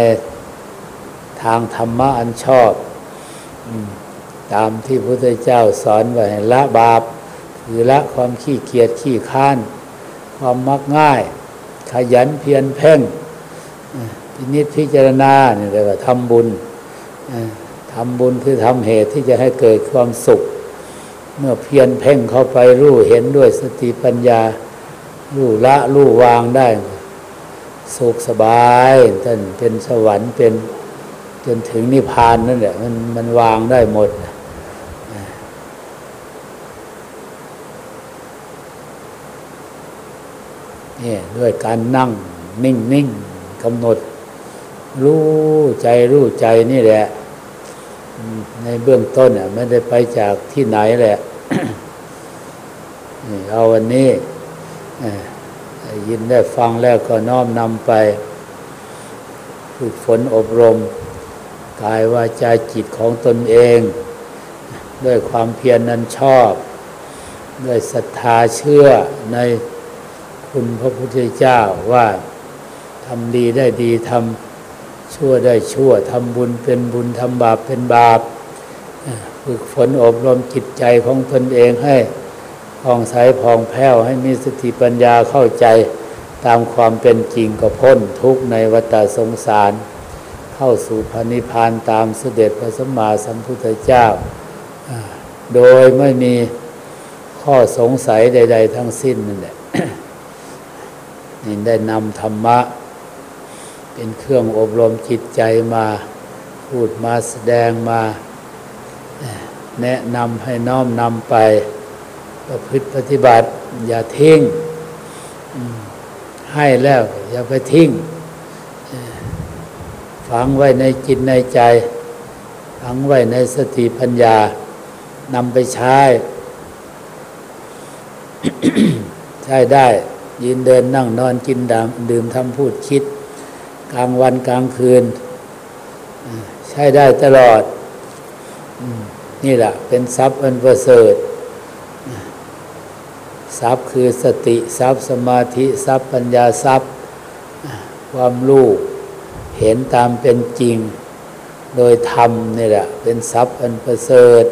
ทางธรรมะอันชอบ ตามที่พระพุทธเจ้าสอนไว้ละบาป คือละความขี้เกียจขี้ค้าน ความมักง่าย ขยันเพียรเพ่งพินิจพิจารณาเนี่ยเรียกว่าทำบุญทำบุญคือทำเหตุที่จะให้เกิดความสุข เมื่อเพียรเพ่งเข้าไปรู้เห็นด้วยสติปัญญารู้ละรู้วางได้ สุขสบายท่านเป็นสวรรค์เป็นจนถึงนิพพานนั่นแหละมันมันวางได้หมดนี่ ด้วยการนั่ง นิ่งนิ่งกำหนด รู้ใจรู้ใจนี่แหละ ในเบื้องต้นอะไม่ได้ไปจากที่ไหนแหละเอาวันนี้ยินได้ฟังแล้วก็น้อมนำไปฝึกฝนอบรม กายวาจาจิตของตนเอง ด้วยความเพียรนั้นชอบ ด้วยศรัทธาเชื่อใน คุณพระพุทธเจ้าว่าทำดีได้ดีทำชั่วได้ชั่วทำบุญเป็นบุญทำบาปเป็นบาปฝึกฝนอบรมจิตใจของตนเองให้ผ่องใสผ่องแผ้วให้มีสติปัญญาเข้าใจตามความเป็นจริงก็พ้นทุกในวัฏสงสาร เข้าสู่พระนิพพานตามเสด็จพระสัมมาสัมพุทธเจ้า โดยไม่มีข้อสงสัยใด ๆ ทั้งสิ้นนั่นแหละ นี่ได้นำธรรมะ เป็นเครื่องอบรมจิตใจมา พูดมาแสดงมา แนะนำให้น้อมนำไป ประพฤติปฏิบัติ อย่าทิ้งให้แล้วอย่าไปทิ้งฝังไว้ในจิตในใจ ฝังไว้ในสติปัญญานำไปใช้ ใช้ได้ ยืนเดินนั่งนอนกินดดื่มทำพูดคิด กลางวันกลางคืน ใช้ได้ตลอด นี่แหละเป็นทรัพย์อันประเสริฐทรัพย์คือสติทรัพย์สมาธิทรัพย์ปัญญาทรัพย์ ความรู้เห็นตามเป็นจริง โดยธรรมนี่แหละ เป็นทรัพย์อันประเสริฐ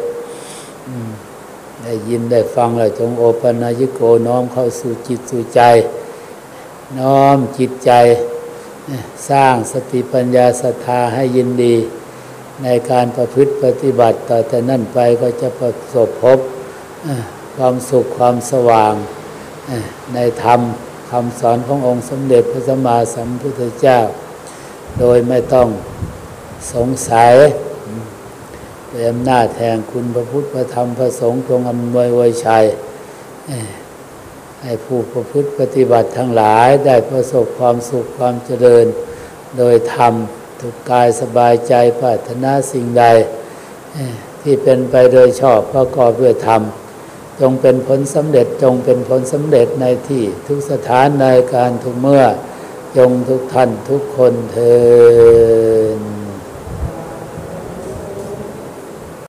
ได้ยินได้ฟังแล้วจงโอปัญญิโกน้อมเข้าสู่จิตสู่ใจ น้อมจิตใจ สร้างสติปัญญาศรัทธาให้ยินดี ในการประพฤติปฏิบัติต่อแต่นั่นไปก็จะประสบพบความสุขความสว่าง ในธรรมคำสอนขององค์สมเด็จพระสัมมาสัมพุทธเจ้า โดยไม่ต้องสงสัย เรียมหน้าแทงคุณพระพุทธพระธรรมพระสงฆ์จงอำนวยไวชัยให้ผู้ประพฤติปฏิบัติทั้งหลายได้ประสบความสุขความเจริญ โดยธรรมทุกกายสบายใจปรารถนาสิ่งใด ที่เป็นไปโดยชอบประกอบด้วยธรรม จงเป็นผลสำเร็จจงเป็นผลสำเร็จในที่ทุกสถานในการทุกเมื่อ จงทุกท่านทุกคนเทอ